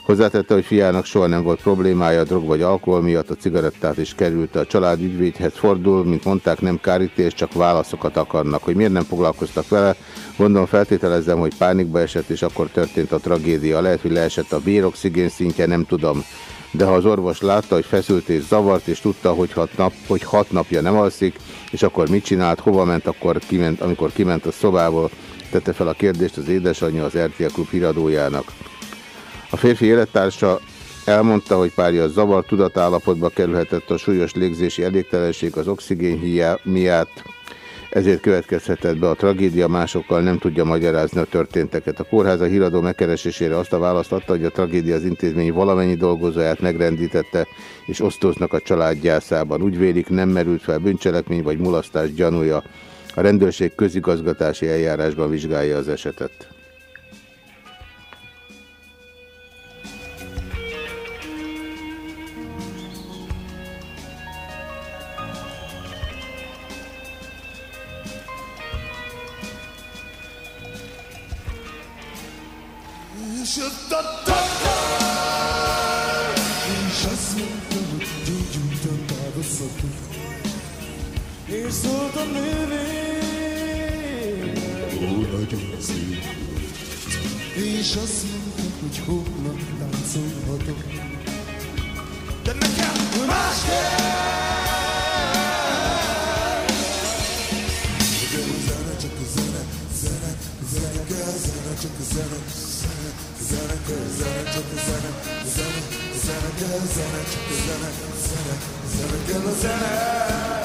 Hozzátette, hogy fiának soha nem volt problémája, drog vagy alkohol miatt a cigarettát is került. A család ügyvédhez fordul, mint mondták, nem kárítés, csak válaszokat akarnak. Hogy miért nem foglalkoztak vele, gondolom feltételezem, hogy pánikba esett, és akkor történt a tragédia. Lehet, hogy leesett a béroxigén szintje, nem tudom. De ha az orvos látta, hogy feszült és zavart, és tudta, hogy hat, nap, hogy hat napja nem alszik, és akkor mit csinált, hova ment, akkor kiment, amikor kiment a szobából, tette fel a kérdést az édesanyja az RTL Klub híradójának. A férfi élettársa elmondta, hogy párja zavar tudatállapotba kerülhetett a súlyos légzési elégtelenség az oxigén hiá miatt, ezért következhetett be a tragédia, másokkal nem tudja magyarázni a történteket. A kórház a híradó megkeresésére azt a választ adta, hogy a tragédia az intézmény valamennyi dolgozóját megrendítette, és osztoznak a család gyászában. Úgy vélik, nem merült fel bűncselekmény vagy mulasztás gyanúja. A rendőrség közigazgatási eljárásban vizsgálja az esetet. És azt mondta, hogy holnap táncolhatok. De nekem más kell! Csak a zene, csak a zene, zene, zene kell, zene, csak a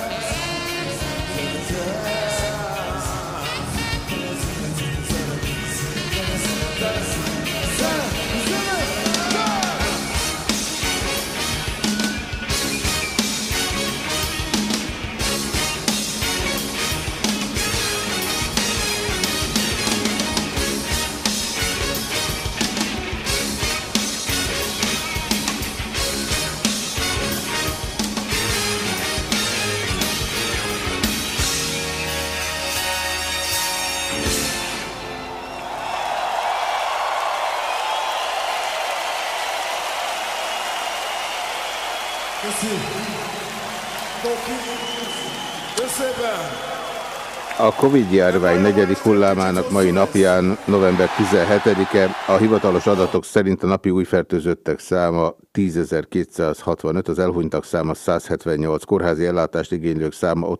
A Covid-járvány negyedik hullámának mai napján, november 17-e, a hivatalos adatok szerint a napi új fertőzöttek száma 10.265, az elhunytak száma 178, kórházi ellátást igénylők száma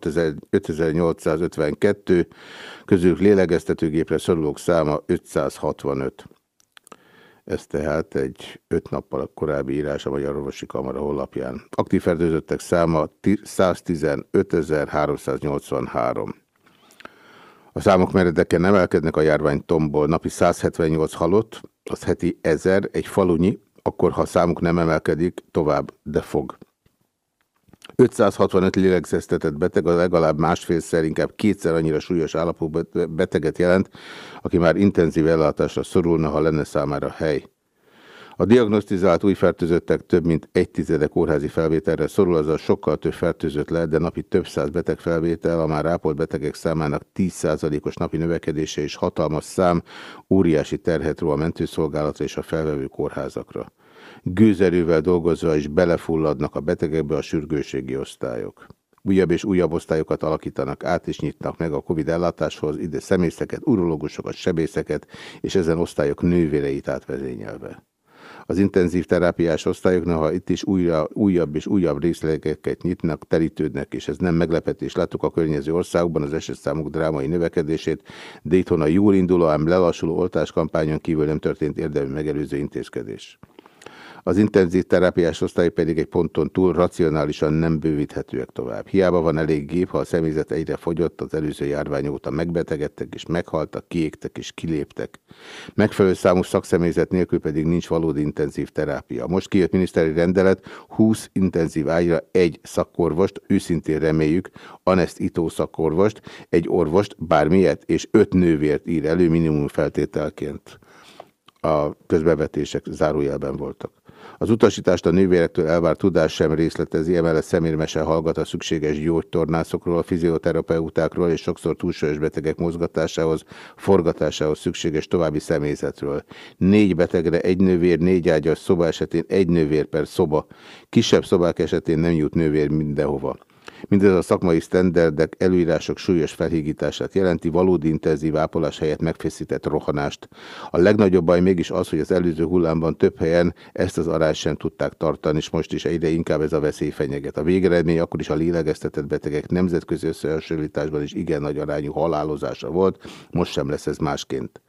5852, közülük lélegeztetőgépre szorulók száma 565. Ez tehát egy öt nappal korábbi írás a Magyar Orvosi Kamara honlapján. Aktív fertőzöttek száma 115.383. A számok meredeken emelkednek a járvány tomból. Napi 178 halott, az heti 1000, egy falunyi, akkor ha a számuk nem emelkedik, tovább, de fog. 565 lélegzesztetett beteg a legalább másfélszer, inkább kétszer annyira súlyos állapotú beteget jelent, aki már intenzív ellátásra szorulna, ha lenne számára hely. A diagnosztizált új fertőzöttek több mint egy tizedek kórházi felvételre szorul, azaz sokkal több fertőzött lehet, de napi több száz beteg felvétel, a már ápolt betegek számának 10%-os napi növekedése és hatalmas szám óriási terhet ró a mentőszolgálatra és a felvevő kórházakra. Gőzerővel dolgozva is belefulladnak a betegekbe a sürgőségi osztályok. Újabb és újabb osztályokat alakítanak át és nyitnak meg a Covid ellátáshoz, ide szemészeket, urológusokat, sebészeket és ezen osztályok nővéreit átvezényelve az intenzív terápiás osztályoknak, ha itt is újra, újabb és újabb részlegeket nyitnak, terítődnek, és ez nem meglepetés. Láttuk a környező országokban az esetszámok drámai növekedését, de itthon a jól induló, ám lelassuló oltáskampányon kívül nem történt érdemi megelőző intézkedés. Az intenzív terápiás osztály pedig egy ponton túl racionálisan nem bővíthetőek tovább. Hiába van elég gép, ha a személyzet egyre fogyott, az előző járvány óta megbetegedtek és meghaltak, kiégtek és kiléptek. Megfelelő számú szakszemélyzet nélkül pedig nincs valódi intenzív terápia. Most kijött miniszteri rendelet, 20 intenzív ágyra egy szakorvost, őszintén reméljük, anestító szakorvost, egy orvost, bármilyet, és öt nővért ír elő minimum feltételként. A közbevetések zárójelben voltak. Az utasítást a nővérektől elvárt tudás sem részletezi, emellett szemérmesen hallgat a szükséges gyógytornászokról, a fizioterapeutákról és sokszor túlsúlyos betegek mozgatásához, forgatásához szükséges további személyzetről. Négy betegre egy nővér, négy ágyas szoba esetén egy nővér per szoba. Kisebb szobák esetén nem jut nővér mindenhova. Mindez a szakmai sztenderdek, előírások súlyos felhígítását jelenti, valódi intenzív ápolás helyett megfeszített rohanást. A legnagyobb baj mégis az, hogy az előző hullámban több helyen ezt az arányt sem tudták tartani, és most is egyre inkább ez a veszély fenyeget. A végeredmény akkor is a lélegeztetett betegek nemzetközi összehasonlításban is igen nagy arányú halálozása volt, most sem lesz ez másként.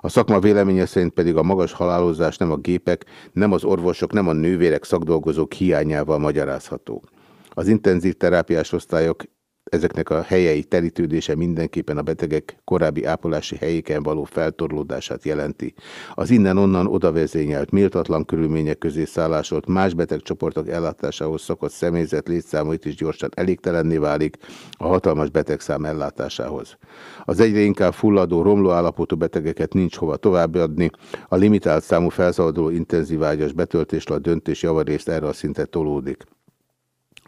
A szakma véleménye szerint pedig a magas halálozás nem a gépek, nem az orvosok, nem a nővérek, szakdolgozók hiányával magyarázható. Az intenzív terápiás osztályok ezeknek a helyei terítődése mindenképpen a betegek korábbi ápolási helyéken való feltorlódását jelenti. Az innen-onnan odavezényelt, méltatlan körülmények közé szállásolt más betegcsoportok ellátásához szokott személyzet létszámait is gyorsan elégtelenné válik a hatalmas betegszám ellátásához. Az egyre inkább fulladó, romló állapotú betegeket nincs hova továbbadni, a limitált számú felszabaduló intenzív ágyas betöltésre a döntés javarészt erre a szintet tolódik.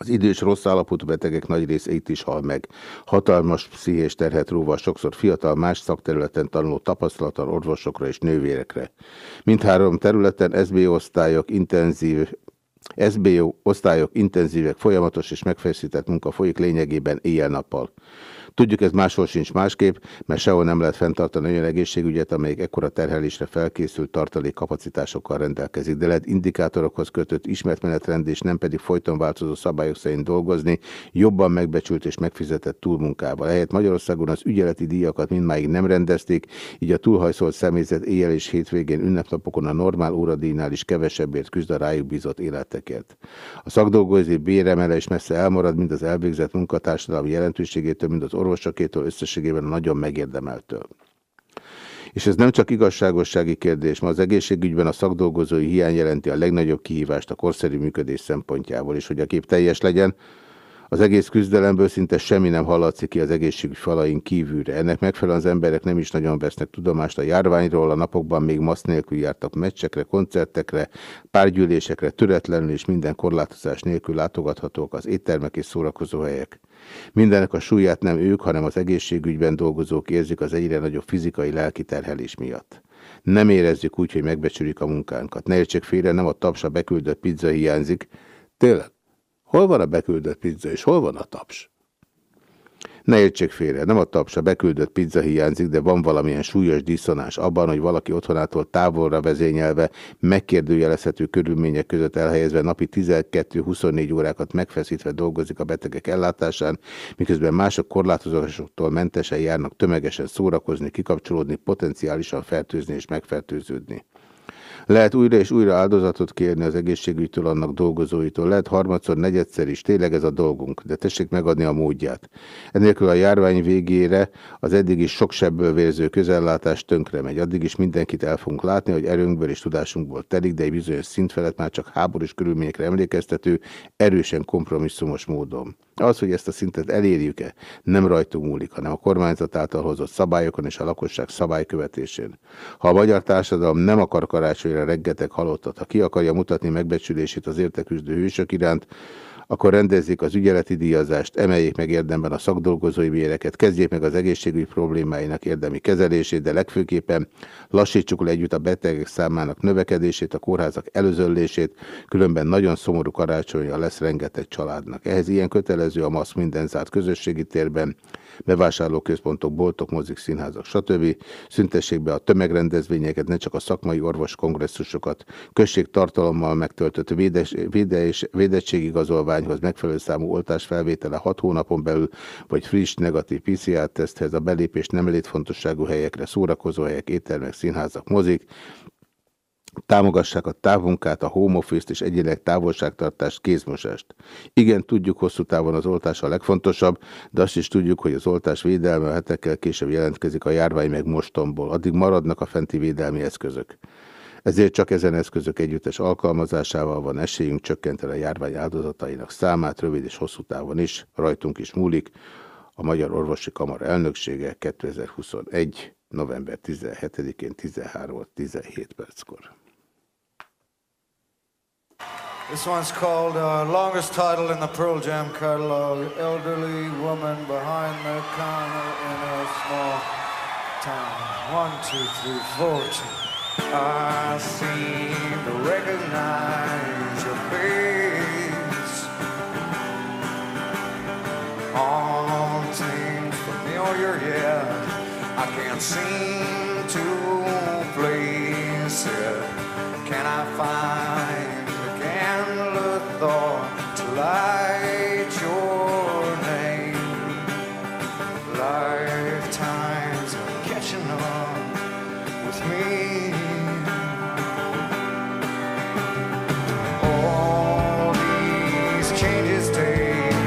Az idős rossz állapotú betegek nagy része itt is hal meg. Hatalmas pszichés terhet róva sokszor fiatal más szakterületen tanuló tapasztalatlan orvosokra és nővérekre. Mindhárom területen SBO osztályok intenzív SBO osztályok intenzívek, folyamatos és megfeszített munka folyik lényegében éjjel-nappal. Tudjuk, ez máshol sincs másképp, mert sehol nem lehet fenntartani olyan egészségügyet, amelyik ekkora terhelésre felkészült tartalék kapacitásokkal rendelkezik, de lehet indikátorokhoz kötött ismert menetrend és nem pedig folyton változó szabályok szerint dolgozni, jobban megbecsült és megfizetett túlmunkával. Ehhez Magyarországon az ügyeleti díjakat mindmáig nem rendezték, így a túlhajszolt személyzet éjjel és hétvégén ünnepnapokon a normál óradíjnál is kevesebbért küzd a rájuk bízott életekért. A szakdolgozói béremele is messze elmarad, mind az elvégzett munkatársadalmi jelentőségétől, mind az orvos orvosokétől összességében nagyon megérdemeltől. És ez nem csak igazságossági kérdés, ma az egészségügyben a szakdolgozói hiány jelenti a legnagyobb kihívást a korszerű működés szempontjából, és hogy a kép teljes legyen, az egész küzdelemből szinte semmi nem hallatszik ki az egészségügy falain kívülre. Ennek megfelelően az emberek nem is nagyon vesznek tudomást a járványról, a napokban még masz nélkül jártak meccsekre, koncertekre, párgyűlésekre, töretlenül és minden korlátozás nélkül látogathatók az éttermek és szórakozóhelyek. Mindenek a súlyát nem ők, hanem az egészségügyben dolgozók érzik az egyre nagyobb fizikai-lelki terhelés miatt. Nem érezzük úgy, hogy megbecsülik a munkánkat. Ne értsék félre, nem a tapsa beküldött pizza hiányzik. Tényleg, hol van a beküldött pizza, és hol van a taps? Ne értsék félre, nem a taps, a beküldött pizza hiányzik, de van valamilyen súlyos diszonás abban, hogy valaki otthonától távolra vezényelve, megkérdőjelezhető körülmények között elhelyezve napi 12-24 órákat megfeszítve dolgozik a betegek ellátásán, miközben mások korlátozásoktól mentesen járnak tömegesen szórakozni, kikapcsolódni, potenciálisan fertőzni és megfertőződni. Lehet újra és újra áldozatot kérni az egészségügytől, annak dolgozóitól. Lehet harmadszor, negyedszer is. Tényleg ez a dolgunk, de tessék megadni a módját. Enélkül a járvány végére az eddig is sok sebből vérző közellátás tönkre megy. Addig is mindenkit el fogunk látni, hogy erőnkből és tudásunkból telik, de egy bizonyos szint felett már csak háborús körülményekre emlékeztető, erősen kompromisszumos módon. Az, hogy ezt a szintet elérjük-e, nem rajtunk múlik, hanem a kormányzat által hozott szabályokon és a lakosság szabálykövetésén. Ha a magyar társadalom nem akar karácsonyra reggetek halottat, ha ki akarja mutatni megbecsülését az érteküzdő hősök iránt, akkor rendezzék az ügyeleti díjazást, emeljék meg érdemben a szakdolgozói béreket, kezdjék meg az egészségügy problémáinak érdemi kezelését, de legfőképpen lassítsuk le együtt a betegek számának növekedését, a kórházak előzöllését, különben nagyon szomorú karácsonya lesz rengeteg családnak. Ehhez ilyen kötelező a MASZ minden zárt közösségi térben, bevásárlóközpontok, boltok, mozik, színházak, stb. Szüntessék be a tömegrendezvényeket, ne csak a szakmai orvos kongresszusokat, kössék tartalommal megtöltött védes, védes, védettségigazolványhoz megfelelő számú oltás felvétele 6 hónapon belül, vagy friss negatív PCR-teszthez a belépés nem létfontosságú helyekre, szórakozóhelyek, éttermek, színházak, mozik, Támogassák a távmunkát, a home office-t és egyének távolságtartást, kézmosást. Igen, tudjuk, hosszú távon az oltás a legfontosabb, de azt is tudjuk, hogy az oltás védelme a hetekkel később jelentkezik a járvány meg mostomból. Addig maradnak a fenti védelmi eszközök. Ezért csak ezen eszközök együttes alkalmazásával van esélyünk csökkenteni a járvány áldozatainak számát, rövid és hosszú távon is, rajtunk is múlik. A Magyar Orvosi Kamara elnöksége 2021. november 17-én 13-17 perckor. This one's called uh, longest title in the Pearl Jam catalog. Elderly woman behind the counter in a small town. One, two, three, four, two. I seem to recognize your face. All seems familiar yet I can't seem to place it. Can I find? Thought to light your name. Lifetimes are catching up with me. All these changes take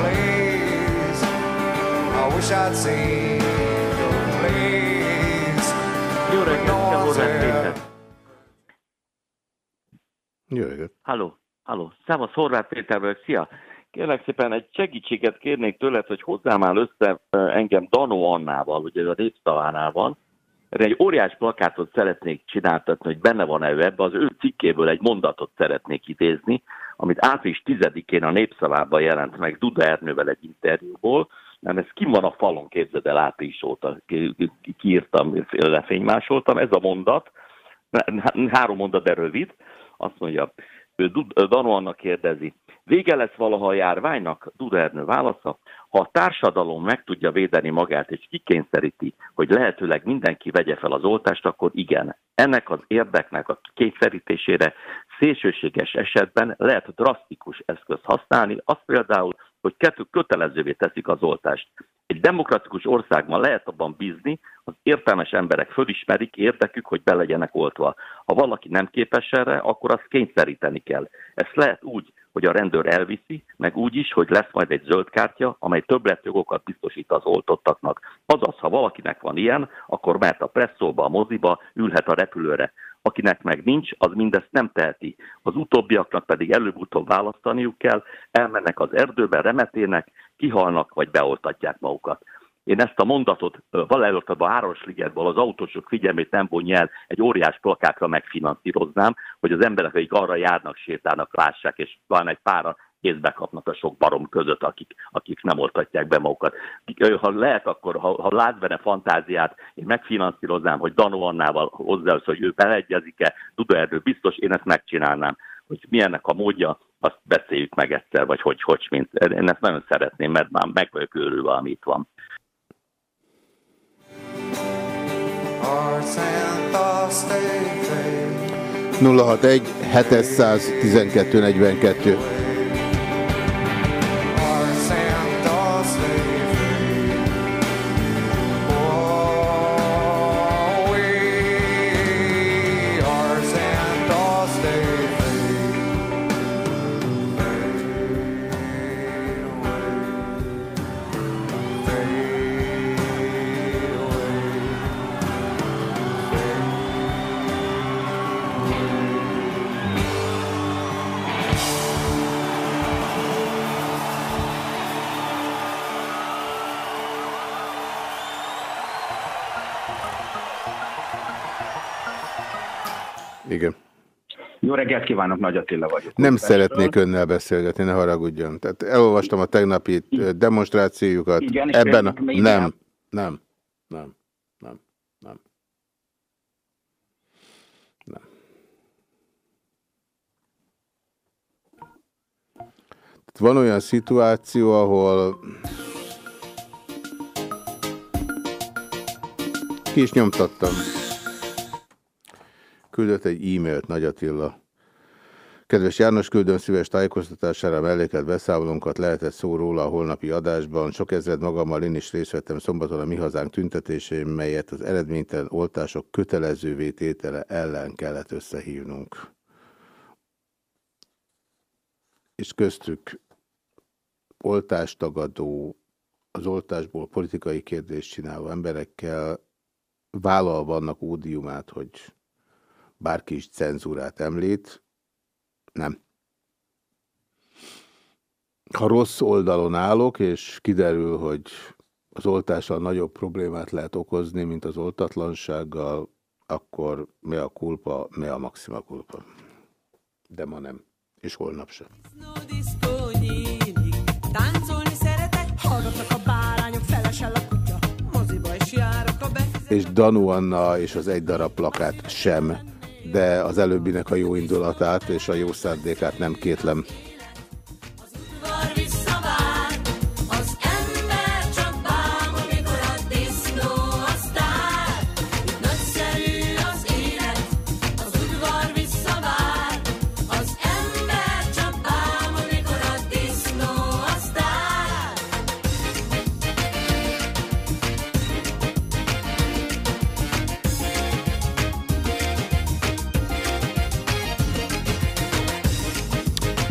place. I wish I'd seen your place. Jó reggelt, Horváth Péter. Jó reggelt. Halló. Szávasz Horváth Péter vagyok, szia! Kérlek szépen egy segítséget kérnék tőled, hogy hozzám áll össze engem Danó Annával, ugye ez a népszavánál van. Erre egy óriás plakátot szeretnék csináltatni, hogy benne van ő ebbe, az ő cikkéből egy mondatot szeretnék idézni, amit április 10-én a népszavában jelent meg Duda Ernővel egy interjúból, mert ez kim van a falon, képzeld el április óta, kiírtam, lefénymásoltam, ez a mondat, három mondat, de rövid, azt mondja, Dano annak kérdezi, vége lesz valaha a járványnak? Duda Ernő válasza, ha a társadalom meg tudja védeni magát és kikényszeríti, hogy lehetőleg mindenki vegye fel az oltást, akkor igen. Ennek az érdeknek a kényszerítésére szélsőséges esetben lehet drasztikus eszközt használni, az például, hogy kettő kötelezővé teszik az oltást. Egy demokratikus országban lehet abban bízni, az értelmes emberek fölismerik érdekük, hogy be legyenek oltva. Ha valaki nem képes erre, akkor azt kényszeríteni kell. Ezt lehet úgy, hogy a rendőr elviszi, meg úgy is, hogy lesz majd egy zöld kártya, amely többletjogokat biztosít az oltottaknak. Azaz, ha valakinek van ilyen, akkor mehet a presszóba, a moziba, ülhet a repülőre. Akinek meg nincs, az mindezt nem teheti. Az utóbbiaknak pedig előbb-utóbb választaniuk kell, elmennek az erdőbe, remetének, kihalnak, vagy beoltatják magukat. Én ezt a mondatot valahol a Városligetből az autósok figyelmét nem vonja el, egy óriás plakátra megfinanszíroznám, hogy az emberek, akik arra járnak, sétálnak, lássák, és van egy pára kézbe kapnak a sok barom között, akik, akik nem oltatják be magukat. Ha lehet, akkor ha, ha lát benne fantáziát, én megfinanszíroznám, hogy Danó Annával hozzá, hogy ő beleegyezik-e, Dudaerdő biztos, én ezt megcsinálnám. Hogy milyennek a módja, azt beszéljük meg egyszer, vagy hogy, hogy, mint. Én ezt nagyon szeretném, mert már meg vagyok őrülve, ami itt van. 061 712 42 kívánok, Nagy Attila vagyok. Nem szeretnék önnel beszélgetni, ne haragudjon. Tehát elolvastam a tegnapi demonstrációjukat. Igen, Ebben a... Nem, nem. nem, nem, nem, nem. Nem. Tehát van olyan szituáció, ahol ki is nyomtattam. Küldött egy e-mailt Nagy Attila. Kedves János, küldöm szíves tájékoztatására mellékelt beszámolónkat, lehetett szó róla a holnapi adásban. Sok ezred magammal én is részt vettem szombaton a Mi Hazánk tüntetésén, melyet az eredménytelen oltások kötelezővé tétele ellen kellett összehívnunk. És köztük oltástagadó, az oltásból politikai kérdést csináló emberekkel vállalva annak ódiumát, hogy bárki is cenzúrát említ, nem. Ha rossz oldalon állok, és kiderül, hogy az oltással nagyobb problémát lehet okozni, mint az oltatlansággal, akkor mi a kulpa, mi a maxima kulpa. De ma nem. És holnap sem. És Danu Anna és az egy darab plakát sem, de az előbbinek a jó indulatát és a jó szándékát nem kétlem.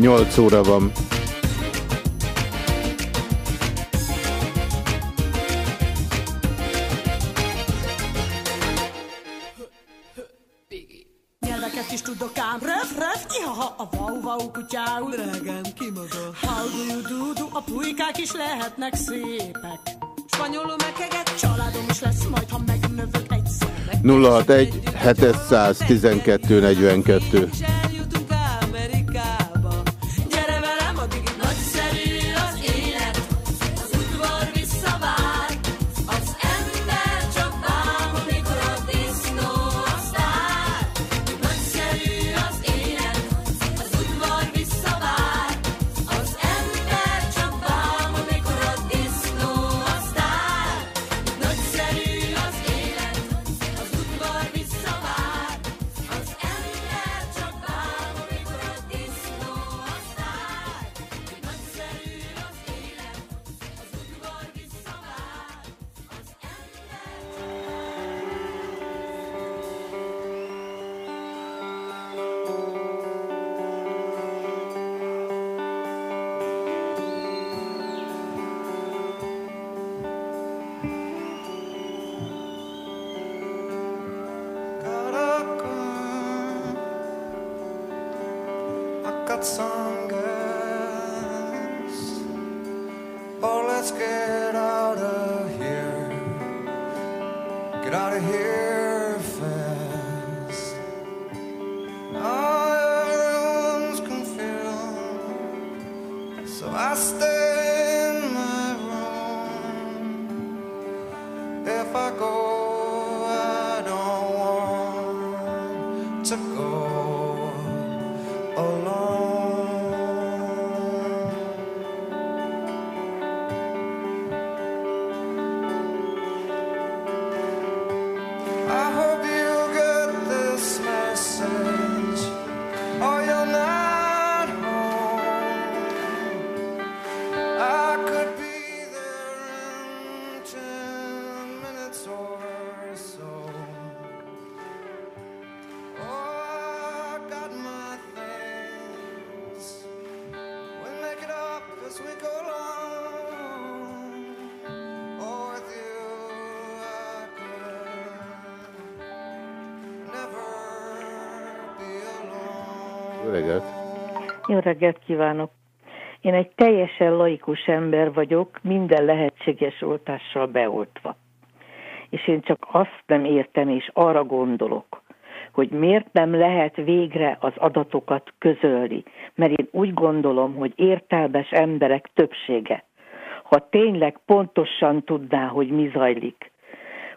8 óra van. Nyelveket is tudok ám, röv, röv, nyiha, a vau, vau kutyául regem ki maga. How do you do, do, a pulykák is lehetnek szépek. Spanyolul megkeget, családom is lesz, majd ha megnövök egyszer. 061 712 42 ago Jó reggelt kívánok! Én egy teljesen laikus ember vagyok, minden lehetséges oltással beoltva. És én csak azt nem értem, és arra gondolok, hogy miért nem lehet végre az adatokat közölni. Mert én úgy gondolom, hogy értelmes emberek többsége, ha tényleg pontosan tudná, hogy mi zajlik,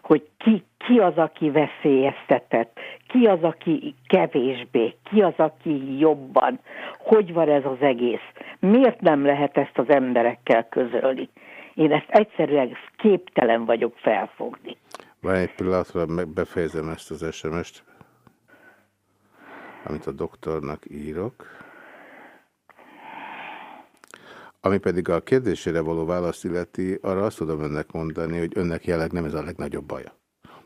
hogy ki, ki az, aki veszélyeztetett, ki az, aki kevésbé, ki az, aki jobban, hogy van ez az egész, miért nem lehet ezt az emberekkel közölni. Én ezt egyszerűen képtelen vagyok felfogni. Van egy pillanatra, befejezem ezt az SMS-t, amit a doktornak írok. Ami pedig a kérdésére való választ illeti, arra azt tudom önnek mondani, hogy önnek jelenleg nem ez a legnagyobb baja.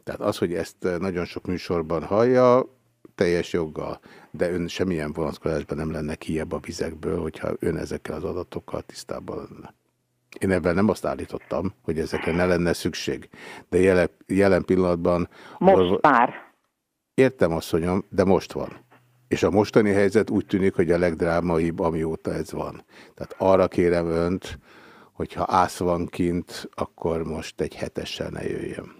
Tehát az, hogy ezt nagyon sok műsorban hallja, teljes joggal, de ön semmilyen vonatkozásban nem lenne kiebb a vizekből, hogyha ön ezekkel az adatokkal tisztában lenne. Én ebben nem azt állítottam, hogy ezekre ne lenne szükség, de jelen, jelen pillanatban... Most már. Értem, asszonyom, de most van. És a mostani helyzet úgy tűnik, hogy a legdrámaibb, amióta ez van. Tehát arra kérem önt, hogyha ász van kint, akkor most egy hetessel ne jöjjön.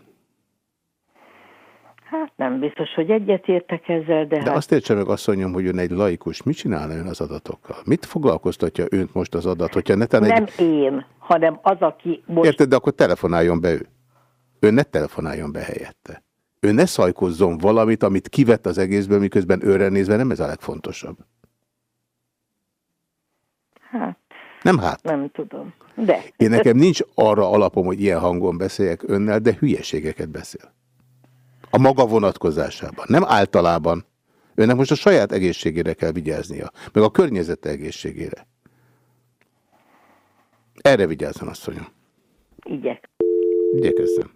Hát nem biztos, hogy egyetértek ezzel, de... De hát... azt értse meg, asszonyom, hogy ön egy laikus. Mit csinálna ön az adatokkal? Mit foglalkoztatja önt most az adat, hogyha netán Nem egy... én, hanem az, aki most... Érted, de akkor telefonáljon be ő. Ön ne telefonáljon be helyette. Ő ne szajkozzon valamit, amit kivett az egészből, miközben őre nézve nem ez a legfontosabb. Hát, Nem hát. nem tudom. De. Én nekem nincs arra alapom, hogy ilyen hangon beszéljek önnel, de hülyeségeket beszél. A maga vonatkozásában, nem általában. Önnek most a saját egészségére kell vigyáznia, meg a környezete egészségére. Erre vigyázzon, asszonyom. Igyek. Igyekezzem.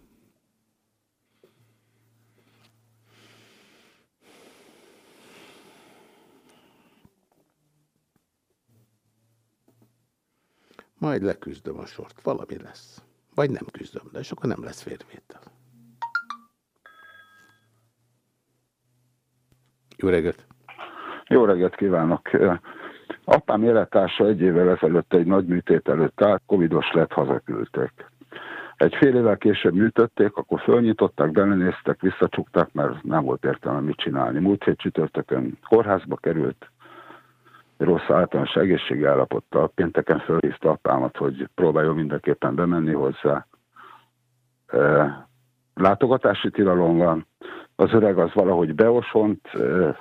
Majd leküzdöm a sort, valami lesz. Vagy nem küzdöm, de és akkor nem lesz férvétel. Jó reggelt! Jó reggelt kívánok! Apám élettársa egy évvel ezelőtt egy nagy műtét előtt állt, covidos lett, hazaküldték. Egy fél évvel később műtötték, akkor fölnyitották, belenéztek, visszacsukták, mert nem volt értelme mit csinálni. Múlt hét csütörtökön kórházba került, rossz általános egészségi állapottal. Pénteken fölhívta apámat, hogy próbáljon mindenképpen bemenni hozzá. Látogatási tilalom van, az öreg az valahogy beosont,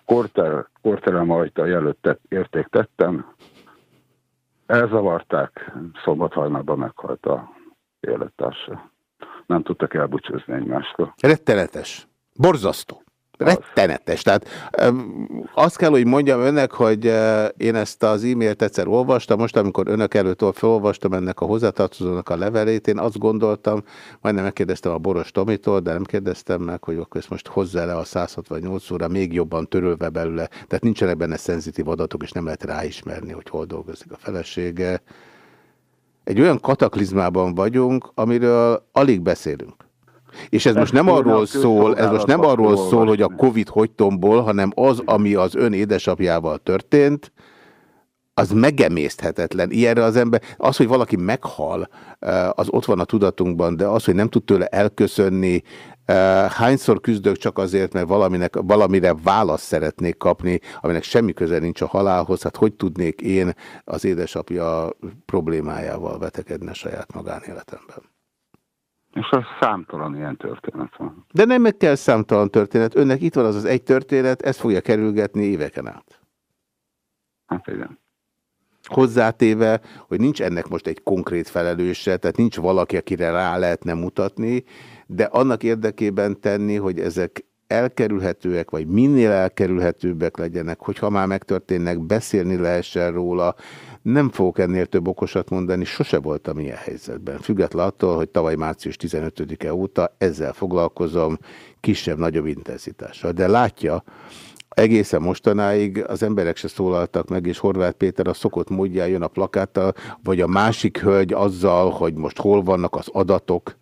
korter, korterem ajta jelölt érték tettem, elzavarták, szombat hajnalban meghalt a élettársa. Nem tudtak elbúcsúzni egymástól. Rettenetes. Borzasztó. Rettenetes. Tehát azt kell, hogy mondjam önnek, hogy én ezt az e-mailt egyszer olvastam, most amikor önök előtt felolvastam ennek a hozzátartozónak a levelét, én azt gondoltam, majdnem megkérdeztem a Boros Tomitól, de nem kérdeztem meg, hogy akkor ezt most hozzá le a 168 óra még jobban törölve belőle, tehát nincsenek benne szenzitív adatok, és nem lehet ráismerni, hogy hol dolgozik a felesége. Egy olyan kataklizmában vagyunk, amiről alig beszélünk. És ez most nem arról szól, ez most nem arról szól, hogy a Covid hogy tombol, hanem az, ami az ön édesapjával történt, az megemészthetetlen. Ilyenre az ember, az, hogy valaki meghal, az ott van a tudatunkban, de az, hogy nem tud tőle elköszönni, hányszor küzdök csak azért, mert valaminek, valamire választ szeretnék kapni, aminek semmi köze nincs a halálhoz, hát hogy tudnék én az édesapja problémájával vetekedni a saját magánéletemben? És az számtalan ilyen történet van. De nem meg kell számtalan történet. Önnek itt van az az egy történet, ezt fogja kerülgetni éveken át. Hát igen. Hozzátéve, hogy nincs ennek most egy konkrét felelőse, tehát nincs valaki, akire rá lehetne mutatni, de annak érdekében tenni, hogy ezek elkerülhetőek, vagy minél elkerülhetőbbek legyenek, hogyha már megtörténnek, beszélni lehessen róla, nem fogok ennél több okosat mondani, sose voltam ilyen helyzetben. Független attól, hogy tavaly március 15-e óta ezzel foglalkozom kisebb-nagyobb intenzitással. De látja, egészen mostanáig az emberek se szólaltak meg, és Horváth Péter a szokott módján jön a plakáttal, vagy a másik hölgy azzal, hogy most hol vannak az adatok.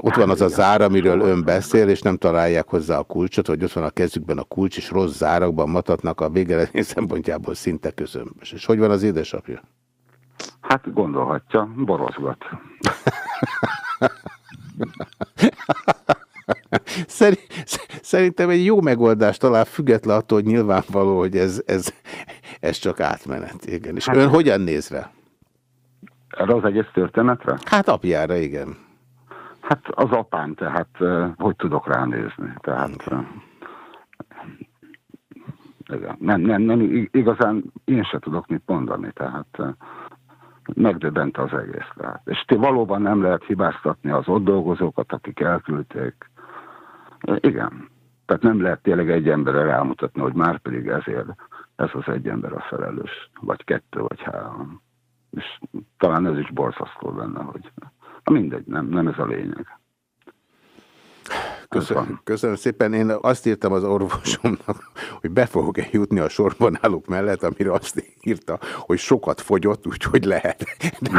Ott van az a zár, amiről ön beszél, és nem találják hozzá a kulcsot, vagy ott van a kezükben a kulcs, és rossz zárakban matatnak a végeredmény szempontjából szinte közömbös. És hogy van az édesapja? Hát gondolhatja, borozgat. [laughs] Szerintem egy jó megoldás talán független attól, hogy nyilvánvaló, hogy ez, ez, ez csak átmenet. Igen. És hát, ön hogyan néz rá? Erre az egész történetre? Hát apjára, igen. Hát az apám, tehát hogy tudok ránézni? Tehát. Nem, nem, nem, igazán én se tudok mit mondani, tehát megdöbbent az egész. Tehát. És ti valóban nem lehet hibáztatni az ott dolgozókat, akik elküldték. Igen. Tehát nem lehet tényleg egy emberre rámutatni, hogy már pedig ezért ez az egy ember a felelős, vagy kettő, vagy három. És talán ez is borzasztó lenne, hogy mindegy, nem, nem ez a lényeg. Köszönöm, köszönöm szépen. Én azt írtam az orvosomnak, [laughs] hogy be fogok-e jutni a sorban állók mellett, amire azt írta, hogy sokat fogyott, úgyhogy lehet. De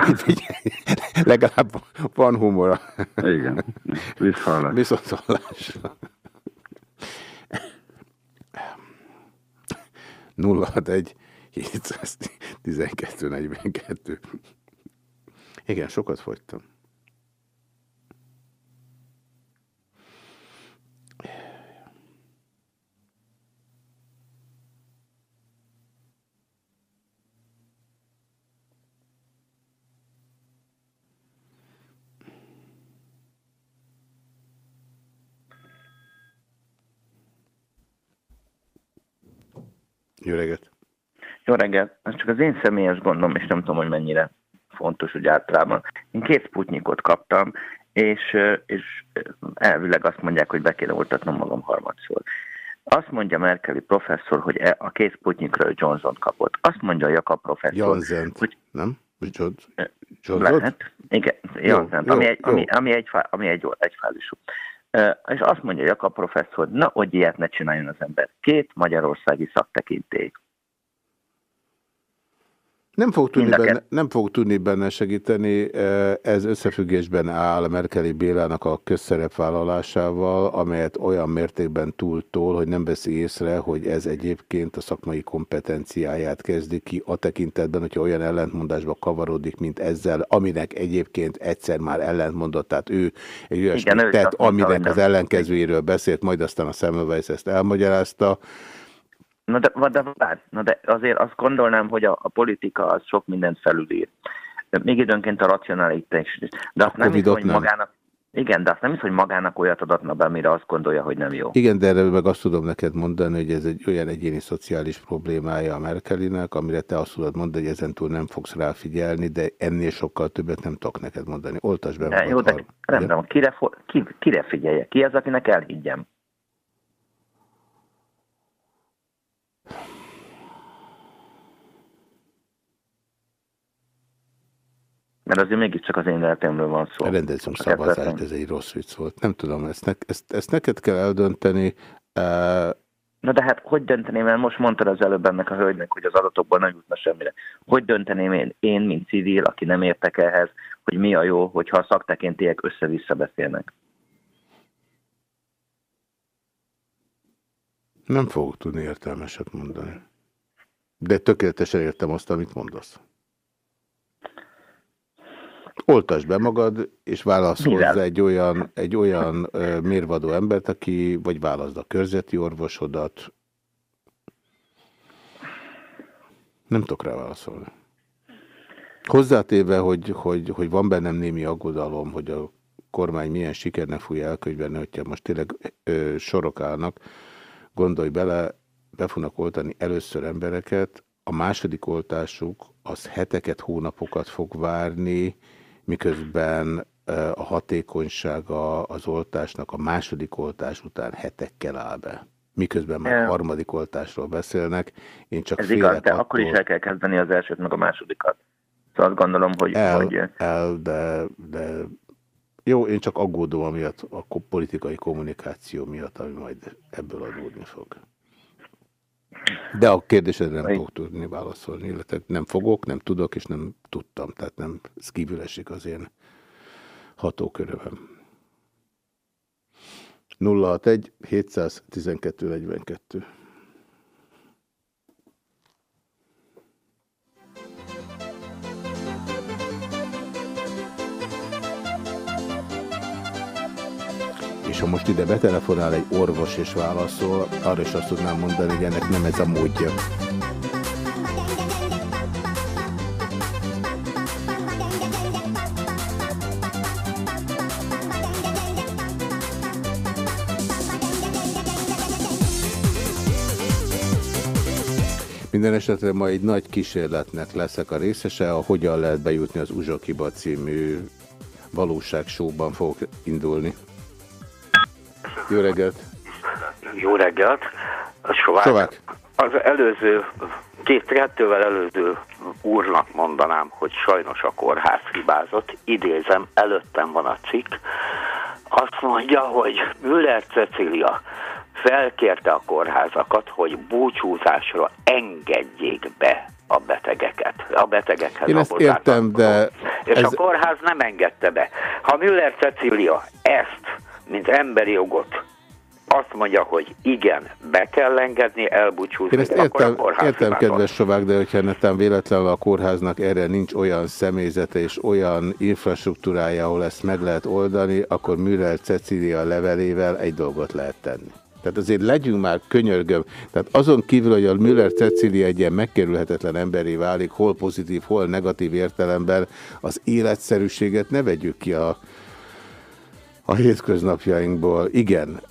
[laughs] legalább van humora. Igen, viszont Viszont hallásra. 061 712 42. Igen, sokat fogytam. Jó reggelt! Jó reggelt! Ez csak az én személyes gondom, és nem tudom, hogy mennyire fontos, hogy általában. Én két sputnikot kaptam, és, és elvileg azt mondják, hogy be kéne oltatnom magam harmadszor. Azt mondja Merkeli professzor, hogy e, a két sputnikről Johnson kapott. Azt mondja Jakab professzor, Janzent, hogy... nem? John, Johnson? Lehet. Igen, Janzent, ami, egy, ami, ami egy, ami egy, egy fázisú. És azt mondja Jakab professzor, na, hogy ilyet ne csináljon az ember. Két magyarországi szaktekintély. Nem fog, tudni benne, nem fog tudni benne segíteni, ez összefüggésben áll a Merkeli Bélának a közszerepvállalásával, amelyet olyan mértékben túltól, hogy nem veszi észre, hogy ez egyébként a szakmai kompetenciáját kezdi ki a tekintetben, hogyha olyan ellentmondásba kavarodik, mint ezzel, aminek egyébként egyszer már ellentmondott, tehát ő egy olyan tett, aminek az ellenkezőjéről beszélt, majd aztán a Semmelweis ezt elmagyarázta, Na de, de, de, na de azért azt gondolnám, hogy a, a politika az sok mindent felülír. Még időnként a racionalitás. De azt nem hiszem, hogy magának, igen, de azt nem hiszem, hogy magának olyat adatna be, amire azt gondolja, hogy nem jó. Igen, de erre meg azt tudom neked mondani, hogy ez egy olyan egyéni szociális problémája a Merkelinek, amire te azt tudod mondani, hogy ezentúl nem fogsz ráfigyelni, de ennél sokkal többet nem tudok neked mondani. Oltasd be. De, jó, de rendben, kire, ki, kire figyelje? Ki az, akinek elhiggyem? Mert azért mégiscsak az én életemről van szó. Rendezünk szavazást, ez egy rossz vicc volt. Nem tudom, ezt, ne, ezt, ezt neked kell eldönteni. Uh... Na de hát hogy dönteném, mert most mondtad az előbb ennek a hölgynek, hogy az adatokban nem jutna semmire. Hogy dönteném én, én, mint civil, aki nem értek ehhez, hogy mi a jó, hogyha a szaktekintélyek össze-vissza beszélnek? Nem fogok tudni értelmeset mondani. De tökéletesen értem azt, amit mondasz. Oltasd be magad, és válaszolj egy olyan, egy olyan mérvadó embert, aki, vagy válaszd a körzeti orvosodat. Nem tudok rá válaszolni. Hozzátéve, hogy, hogy, hogy van bennem némi aggodalom, hogy a kormány milyen sikernek fogja elkönyvelni, hogyha most tényleg ö, sorok állnak, gondolj bele, be fognak oltani először embereket, a második oltásuk az heteket, hónapokat fog várni, miközben a hatékonysága az oltásnak a második oltás után hetekkel áll be. Miközben már a harmadik oltásról beszélnek. Én csak Ez igaz, de attól... akkor is el kell kezdeni az elsőt, meg a másodikat. Szóval azt gondolom, hogy... El, hogy... el de, de jó, én csak aggódom amiatt a politikai kommunikáció miatt, ami majd ebből adódni fog. De a kérdésedre nem fogok tudni válaszolni, illetve nem fogok, nem tudok, és nem tudtam, tehát nem, ez kívül esik az én hatóköröm. 061 712 42 És ha most ide betelefonál egy orvos és válaszol, arra is azt tudnám mondani, hogy ennek nem ez a módja. Minden esetre ma egy nagy kísérletnek leszek a részese, a Hogyan lehet bejutni az Uzsokiba című valóságsóban fogok indulni. Jó reggelt! Jó reggelt! Sovák. Sovák. Az előző, két kettővel előző úrnak mondanám, hogy sajnos a kórház hibázott. Idézem, előttem van a cikk. Azt mondja, hogy Müller Cecília felkérte a kórházakat, hogy búcsúzásra engedjék be a betegeket. A betegekhez Én ezt értem, de és ez, a kórház nem engedte be. Ha Müller Cecília ezt, mint emberi jogot azt mondja, hogy igen, be kell engedni, elbúcsúzni, én ezt értem, értem kedves Sovák, de hogyha netán véletlenül a kórháznak erre nincs olyan személyzete és olyan infrastruktúrája, ahol ezt meg lehet oldani, akkor Müller Cecília levelével egy dolgot lehet tenni. Tehát azért legyünk már könyörgöm. Tehát azon kívül, hogy a Müller Cecília egy ilyen megkerülhetetlen emberi válik, hol pozitív, hol negatív értelemben, az életszerűséget ne vegyük ki a, a hétköznapjainkból. Igen,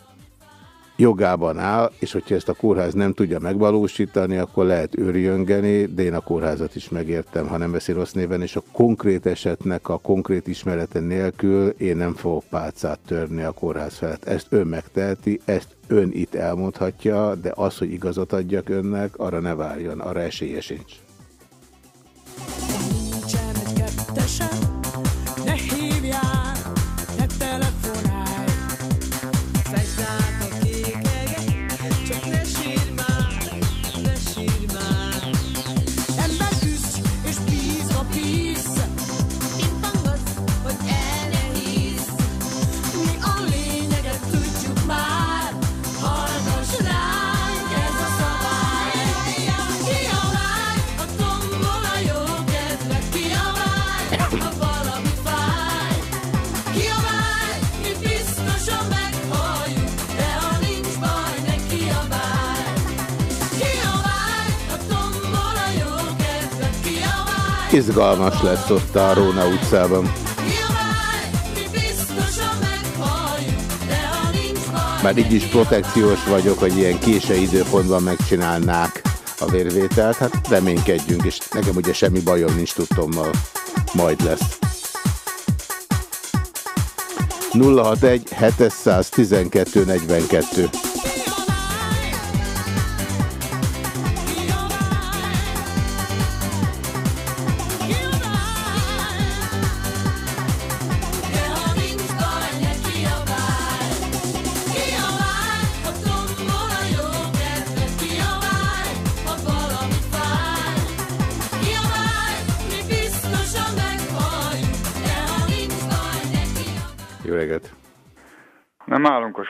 jogában áll, és hogyha ezt a kórház nem tudja megvalósítani, akkor lehet őrjöngeni, de én a kórházat is megértem, ha nem veszi rossz néven, és a konkrét esetnek a konkrét ismerete nélkül én nem fogok pálcát törni a kórház felett. Ezt ön megteheti, ezt ön itt elmondhatja, de az, hogy igazat adjak önnek, arra ne várjon, arra esélye sincs. Nincsen Izgalmas lesz ott a Róna utcában. Már így is protekciós vagyok, hogy ilyen késő időpontban megcsinálnák a vérvételt, hát reménykedjünk, és nekem ugye semmi bajom nincs tudtommal, majd lesz. 061 712 42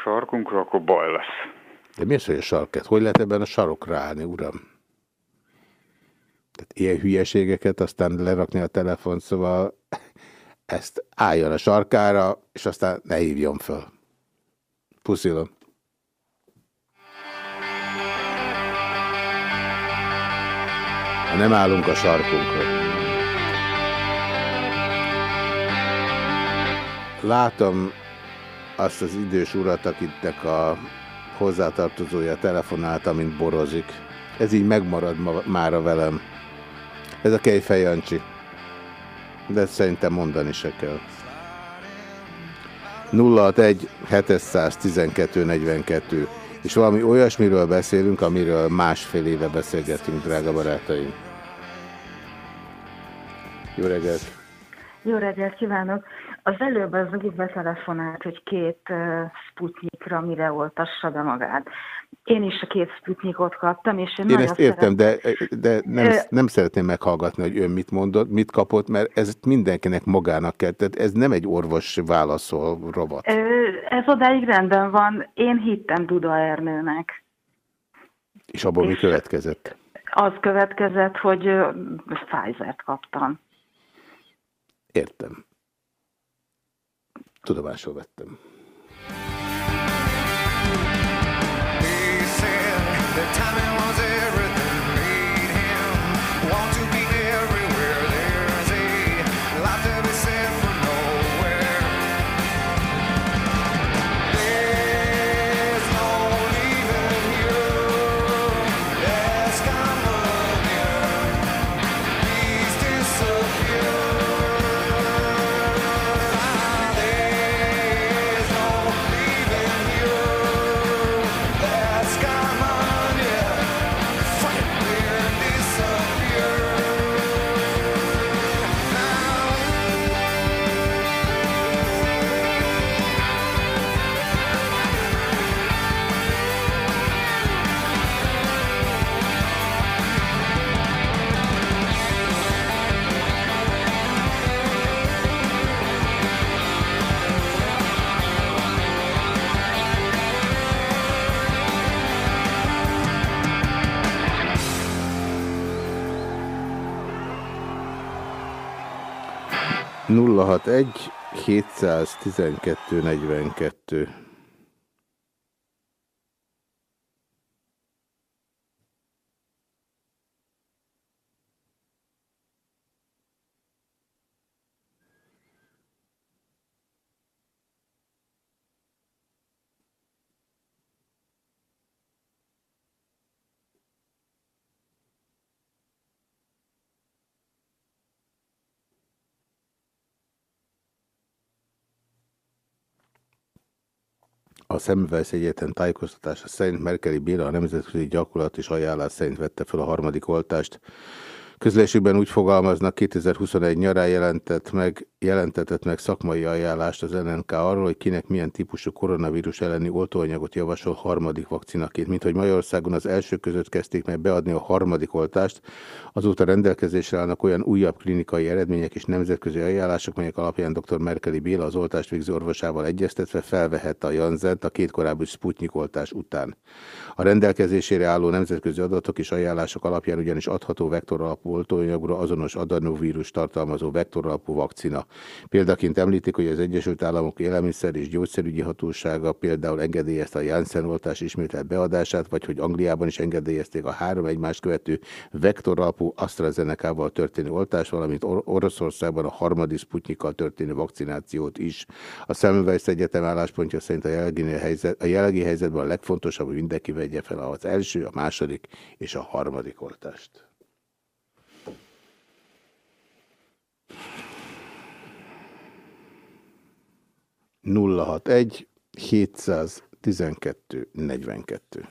sarkunkra, akkor baj lesz. De mi az, hogy a sarket? Hogy lehet ebben a sarokra állni, uram? Tehát ilyen hülyeségeket aztán lerakni a telefon, szóval ezt álljon a sarkára, és aztán ne hívjon föl. Puszilom. Ha nem állunk a sarkunkra. Látom azt az idős urat, akitnek a hozzátartozója telefonálta, mint borozik. Ez így megmarad ma, mára velem. Ez a Kejfej Jancsi. De szerintem mondani se kell. 061 712 42 és valami olyasmiről beszélünk, amiről másfél éve beszélgetünk, drága barátaim. Jó reggelt! Jó reggelt kívánok! Az előbb az úgy betelefonált, hogy két uh, Sputnikra mire oltassa be magát. Én is a két Sputnikot kaptam, és én, Én ezt értem, szeretem- de, de nem, Ö- nem szeretném meghallgatni, hogy ön mit mondott, mit kapott, mert ez mindenkinek magának kell. Tehát ez nem egy orvos válaszol rovat. Ö, Ez odáig rendben van. Én hittem Duda Ernőnek. És abból mi és- következett? Az következett, hogy Pfizer-t kaptam. Értem. Tudomásul vettem. 061 712 42. A Semmelweis Egyetem tájékoztatása szerint Merkeli Béla a nemzetközi gyakorlat és ajánlás szerint vette fel a harmadik oltást. Közlésükben úgy fogalmaznak, 2021 nyarán jelentett meg, jelentetett meg szakmai ajánlást az NNK arról, hogy kinek milyen típusú koronavírus elleni oltóanyagot javasol harmadik vakcinaként. Mint hogy Magyarországon az első között kezdték meg beadni a harmadik oltást, azóta rendelkezésre állnak olyan újabb klinikai eredmények és nemzetközi ajánlások, melyek alapján dr. Merkeli Béla az oltást végző orvosával egyeztetve felvehette a Janzent a két korábbi Sputnik oltás után. A rendelkezésére álló nemzetközi adatok és ajánlások alapján ugyanis adható vektoralapú oltóanyagra azonos adenovírus tartalmazó vektoralapú vakcina. Példaként említik, hogy az Egyesült Államok élelmiszer és gyógyszerügyi hatósága például engedélyezte a Janssen oltás ismételt beadását, vagy hogy Angliában is engedélyezték a három egymást követő vektoralapú AstraZeneca-val történő oltást, valamint Or Oroszországban a harmadik Sputnikkal történő vakcinációt is. A Semmelweis Egyetem álláspontja szerint a jelenlegi, helyzet, a jelenlegi helyzetben a legfontosabb, hogy mindenki vegye fel az első, a második és a harmadik oltást. Nulla hat egy 712 42.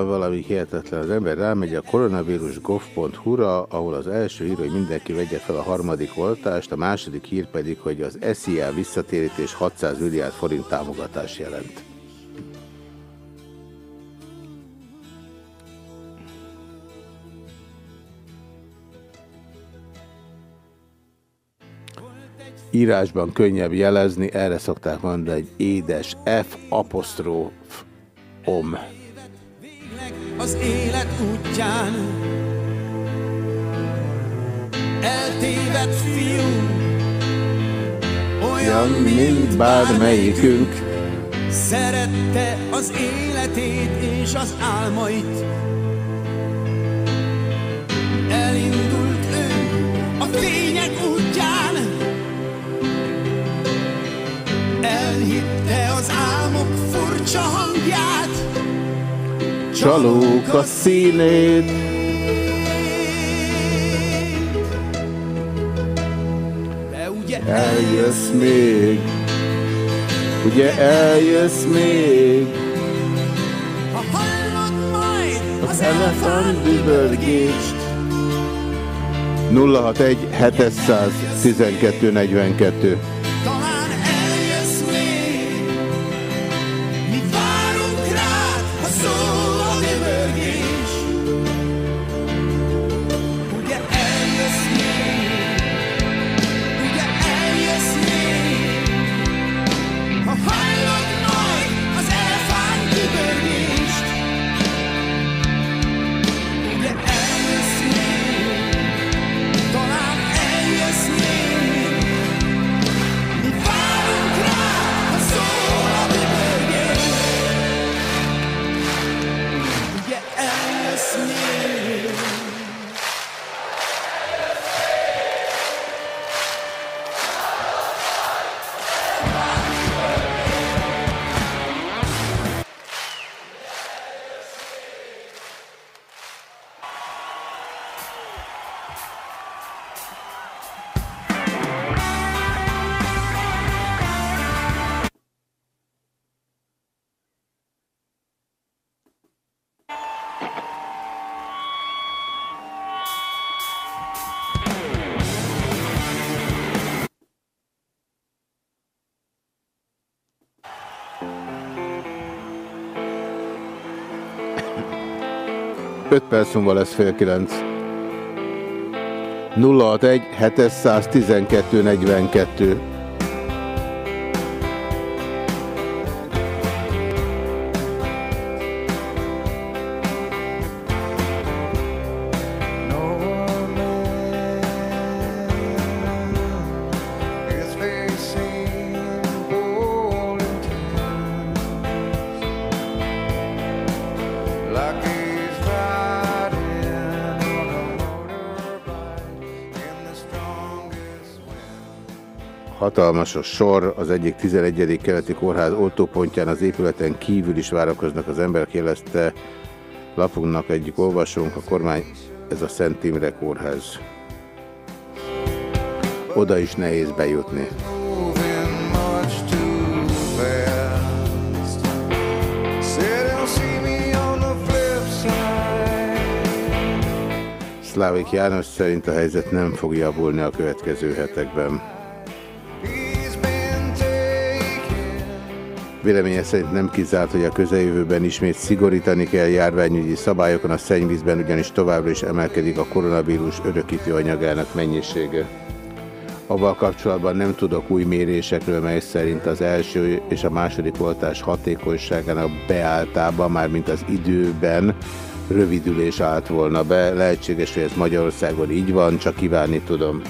Van valami hihetetlen. Az ember rámegy a koronavírus.gov.hu-ra, ahol az első hír, hogy mindenki vegye fel a harmadik oltást, a második hír pedig, hogy az SZIA visszatérítés 600 milliárd forint támogatás jelent. Írásban könnyebb jelezni, erre szokták mondani egy édes F apostróf om. Az élet útján. Eltévedt fiú, olyan, mint bármelyikünk. Szerette az életét és az álmait. Elindult ő a fények útján. Elhitte az álmok furcsa hangját. Csalók a színét. De ugye Eljössz még, ugye eljössz még, ha hallod majd az elefánt dübörgést. 061 712 42 5 perc múlva lesz fél 9. 061 712 42 A sor, az egyik 11. keleti kórház oltópontján az épületen kívül is várakoznak az emberek, jelezte lapunknak egyik olvasónk, a kormány, ez a Szent Imre kórház. Oda is nehéz bejutni. Szlávik János szerint a helyzet nem fog javulni a következő hetekben. Véleménye szerint nem kizárt, hogy a közeljövőben ismét szigorítani kell járványügyi szabályokon, a szennyvízben ugyanis továbbra is emelkedik a koronavírus örökítő anyagának mennyisége. Avval kapcsolatban nem tudok új mérésekről, mely szerint az első és a második oltás hatékonyságának beálltában, mármint az időben rövidülés állt volna be. Lehetséges, hogy ez Magyarországon így van, csak kívánni tudom.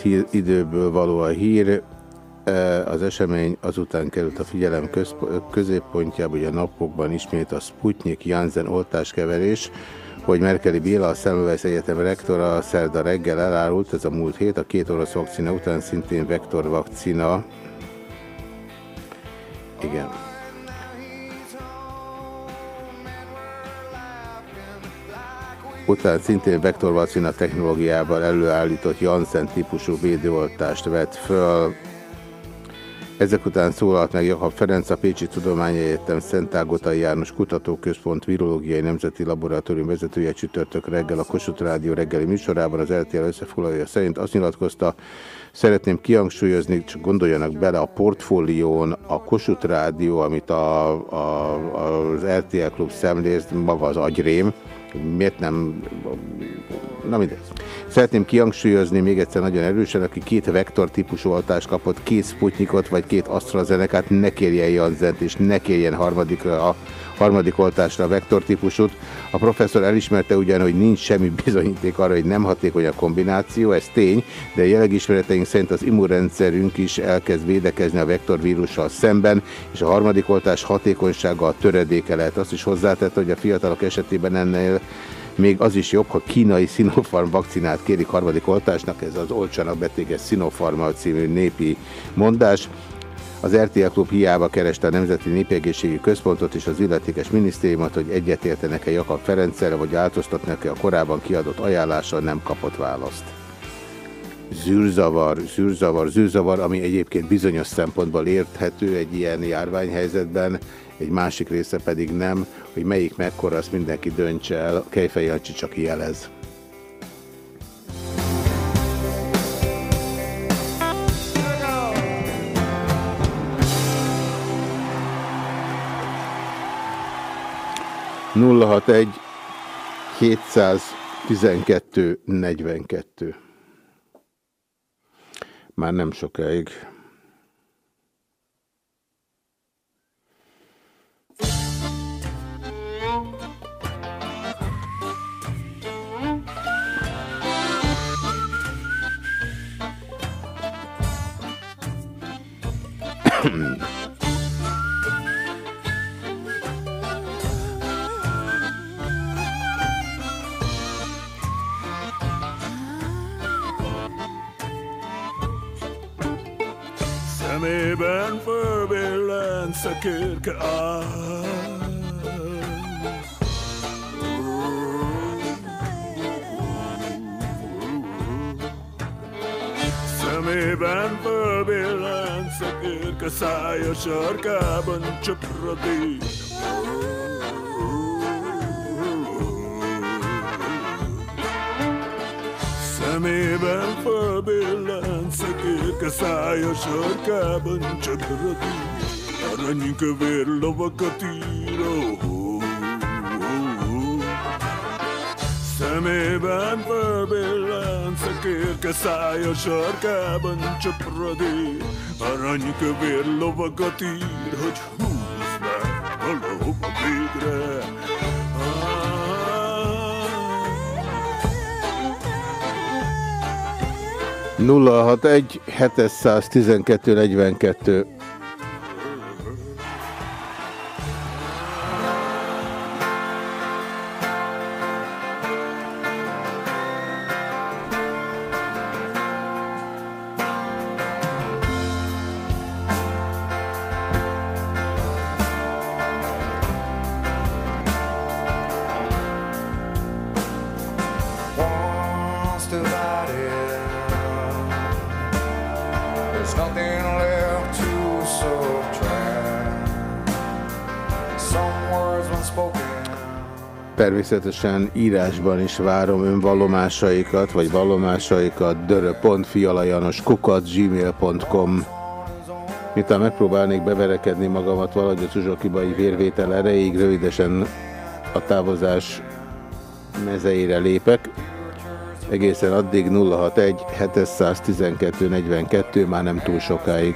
Hír, időből való a hír. E, Az esemény azután került a figyelem középpontjába, hogy a napokban ismét a Sputnik Janssen oltáskeverés, hogy Merkeli Béla, a Semmelweis Egyetem rektora szerda reggel elárult, ez a múlt hét, a két orosz vakcina után szintén vektor Után szintén vektorvakcina technológiával előállított Janssen típusú védőoltást vett föl. Ezek után szólalt meg Jakab Ferenc, a Pécsi Tudományegyetem Szent Ágotai János Kutatóközpont Virológiai Nemzeti Laboratórium vezetője csütörtök reggel a Kossuth Rádió reggeli műsorában az RTL összefoglalója szerint azt nyilatkozta, szeretném kihangsúlyozni, csak gondoljanak bele a portfólión a Kossuth Rádió, amit a, a, az RTL Klub szemléz, maga az agyrém, miért nem... Na mindegy. Szeretném kihangsúlyozni még egyszer nagyon erősen, aki két vektor típusú oltást kapott, két Sputnikot vagy két AstraZenekát, ne kérjen Janzent és ne kérjen harmadikra a harmadik oltásra a vektor típusút. A professzor elismerte ugyan, hogy nincs semmi bizonyíték arra, hogy nem hatékony a kombináció, ez tény, de jelenleg ismereteink szerint az immunrendszerünk is elkezd védekezni a vektorvírussal szemben, és a harmadik oltás hatékonysága a töredéke lehet. Azt is hozzátette, hogy a fiatalok esetében ennél még az is jobb, ha kínai Sinopharm vakcinát kérik harmadik oltásnak, ez az olcsanak betéges Sinopharm című népi mondás. Az RTL Klub hiába kereste a Nemzeti Népegészségi Központot és az illetékes minisztériumot, hogy egyetértenek-e Jakab Ferenccel, vagy változtatnak-e a korábban kiadott ajánlással, nem kapott választ. Zűrzavar, zűrzavar, zűrzavar, ami egyébként bizonyos szempontból érthető egy ilyen járványhelyzetben, egy másik része pedig nem, hogy melyik mekkora, azt mindenki döntse el, Kejfej Jancsi csak jelez. Nulla hat egy 712 42. Már nem sokáig. Szemében fölbillent szekérke áll. Szemében fölbillent szekérke szája sarkában csöpradék. Szemében fölbillent szekérke szája sarkában csöpradék. Aranykövér lovakat ír, oh, oh, oh. Szemében fölbillent szekérke szája sarkában csöpradék. Aranykövér lovakat ír, hogy húzd meg valahova végre. Nulla hat egy 712 42. Természetesen írásban is várom önvallomásaikat, vagy vallomásaikat dörö.fialajanos kukat gmail.com Miután megpróbálnék beverekedni magamat valahogy a Cuzsokibai vérvétel erejéig, rövidesen a távozás mezeire lépek. Egészen addig 061 712 42, már nem túl sokáig.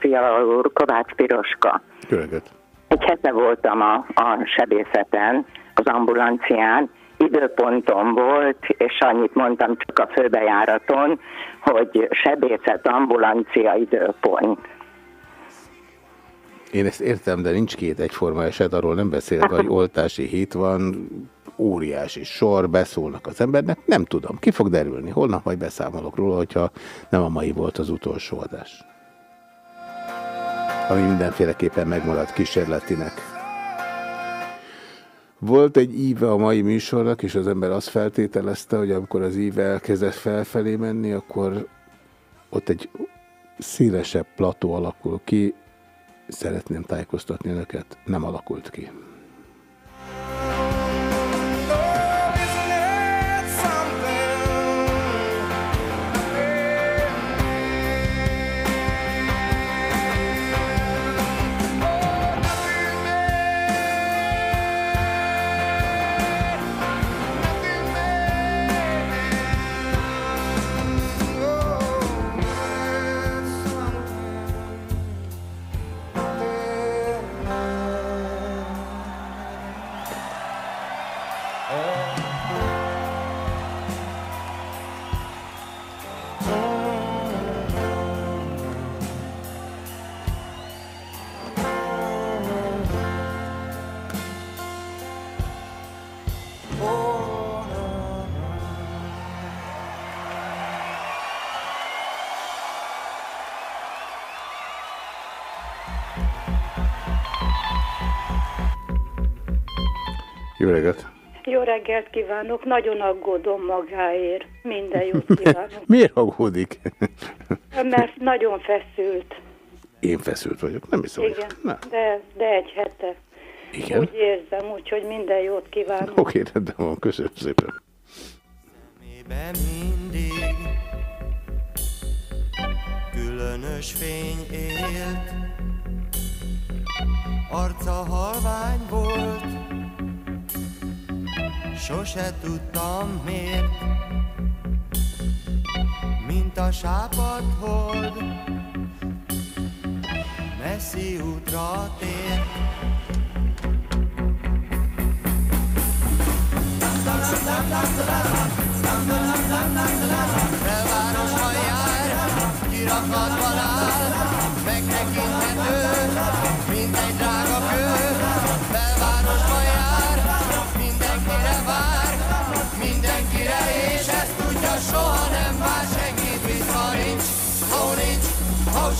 Fiala úr, Kovács Piroska. Jó reggelt. Egy hete voltam a, a sebészeten, az ambulancián, időpontom volt, és annyit mondtam csak a főbejáraton, hogy sebészet, ambulancia, időpont. Én ezt értem, de nincs két egyforma eset, arról nem beszélek, hogy oltási hét van, óriási sor, beszólnak az embernek, nem tudom, ki fog derülni, holnap majd beszámolok róla, hogyha nem a mai volt az utolsó adás. Ami mindenféleképpen megmaradt kísérletinek. Volt egy íve a mai műsornak, és az ember azt feltételezte, hogy amikor az íve elkezdett felfelé menni, akkor ott egy szélesebb plató alakul ki. Szeretném tájékoztatni önöket, nem alakult ki. Jó reggelt! Jó reggelt kívánok, nagyon aggódom magáért. Minden jót [laughs] kívánok. Miért aggódik? Mert nagyon feszült. Én feszült vagyok, nem hiszem. Igen, Na, de, de egy hete. igen? Úgy érzem, úgyhogy minden jót kívánok. Oké, rendben van, köszönöm szépen. mindig különös fény élt, arca halvány volt, sose tudtam miért, mint a sápad hold, messzi útra tért. Belvárosban jár, kirakatban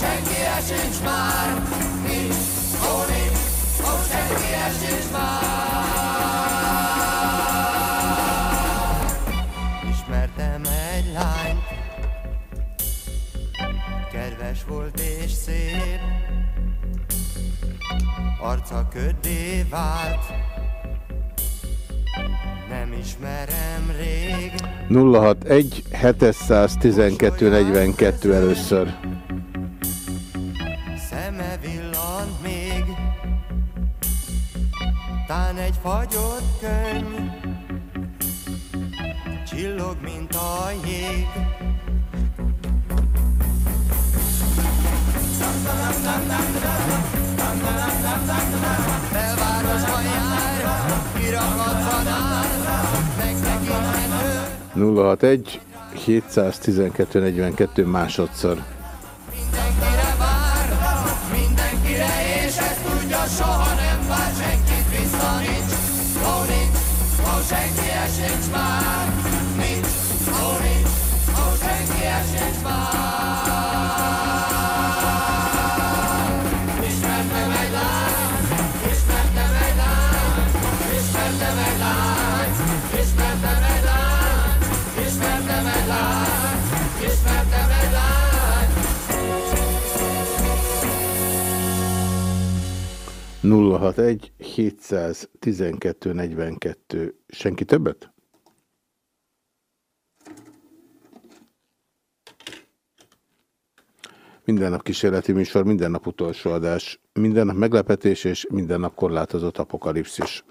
senkire sincs már, nincs, ó nincs, ó senkire sincs már. Ismertem egy lányt, kedves volt és szép, arca köddé vált, nem ismerem rég. 061 712 42 először. Fagyott könyv, csillog, mint a jég. Belvárosban jár, kirakatban áll, megtekinthető, 061 712 42 másodszor. Ó senkihez sincs már, 061 712 42. Senki többet? Minden nap kísérleti műsor, minden nap utolsó adás, minden nap meglepetés és minden nap korlátozott apokalipszis.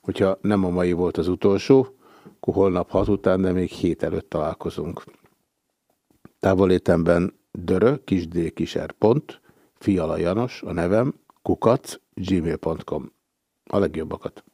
Hogyha nem a mai volt az utolsó, akkor holnap hat után, de még hét előtt találkozunk. Távolétemben dörö, kisdkiser pont, fiala Janos, a nevem, kukac, gmail.com. A legjobbakat.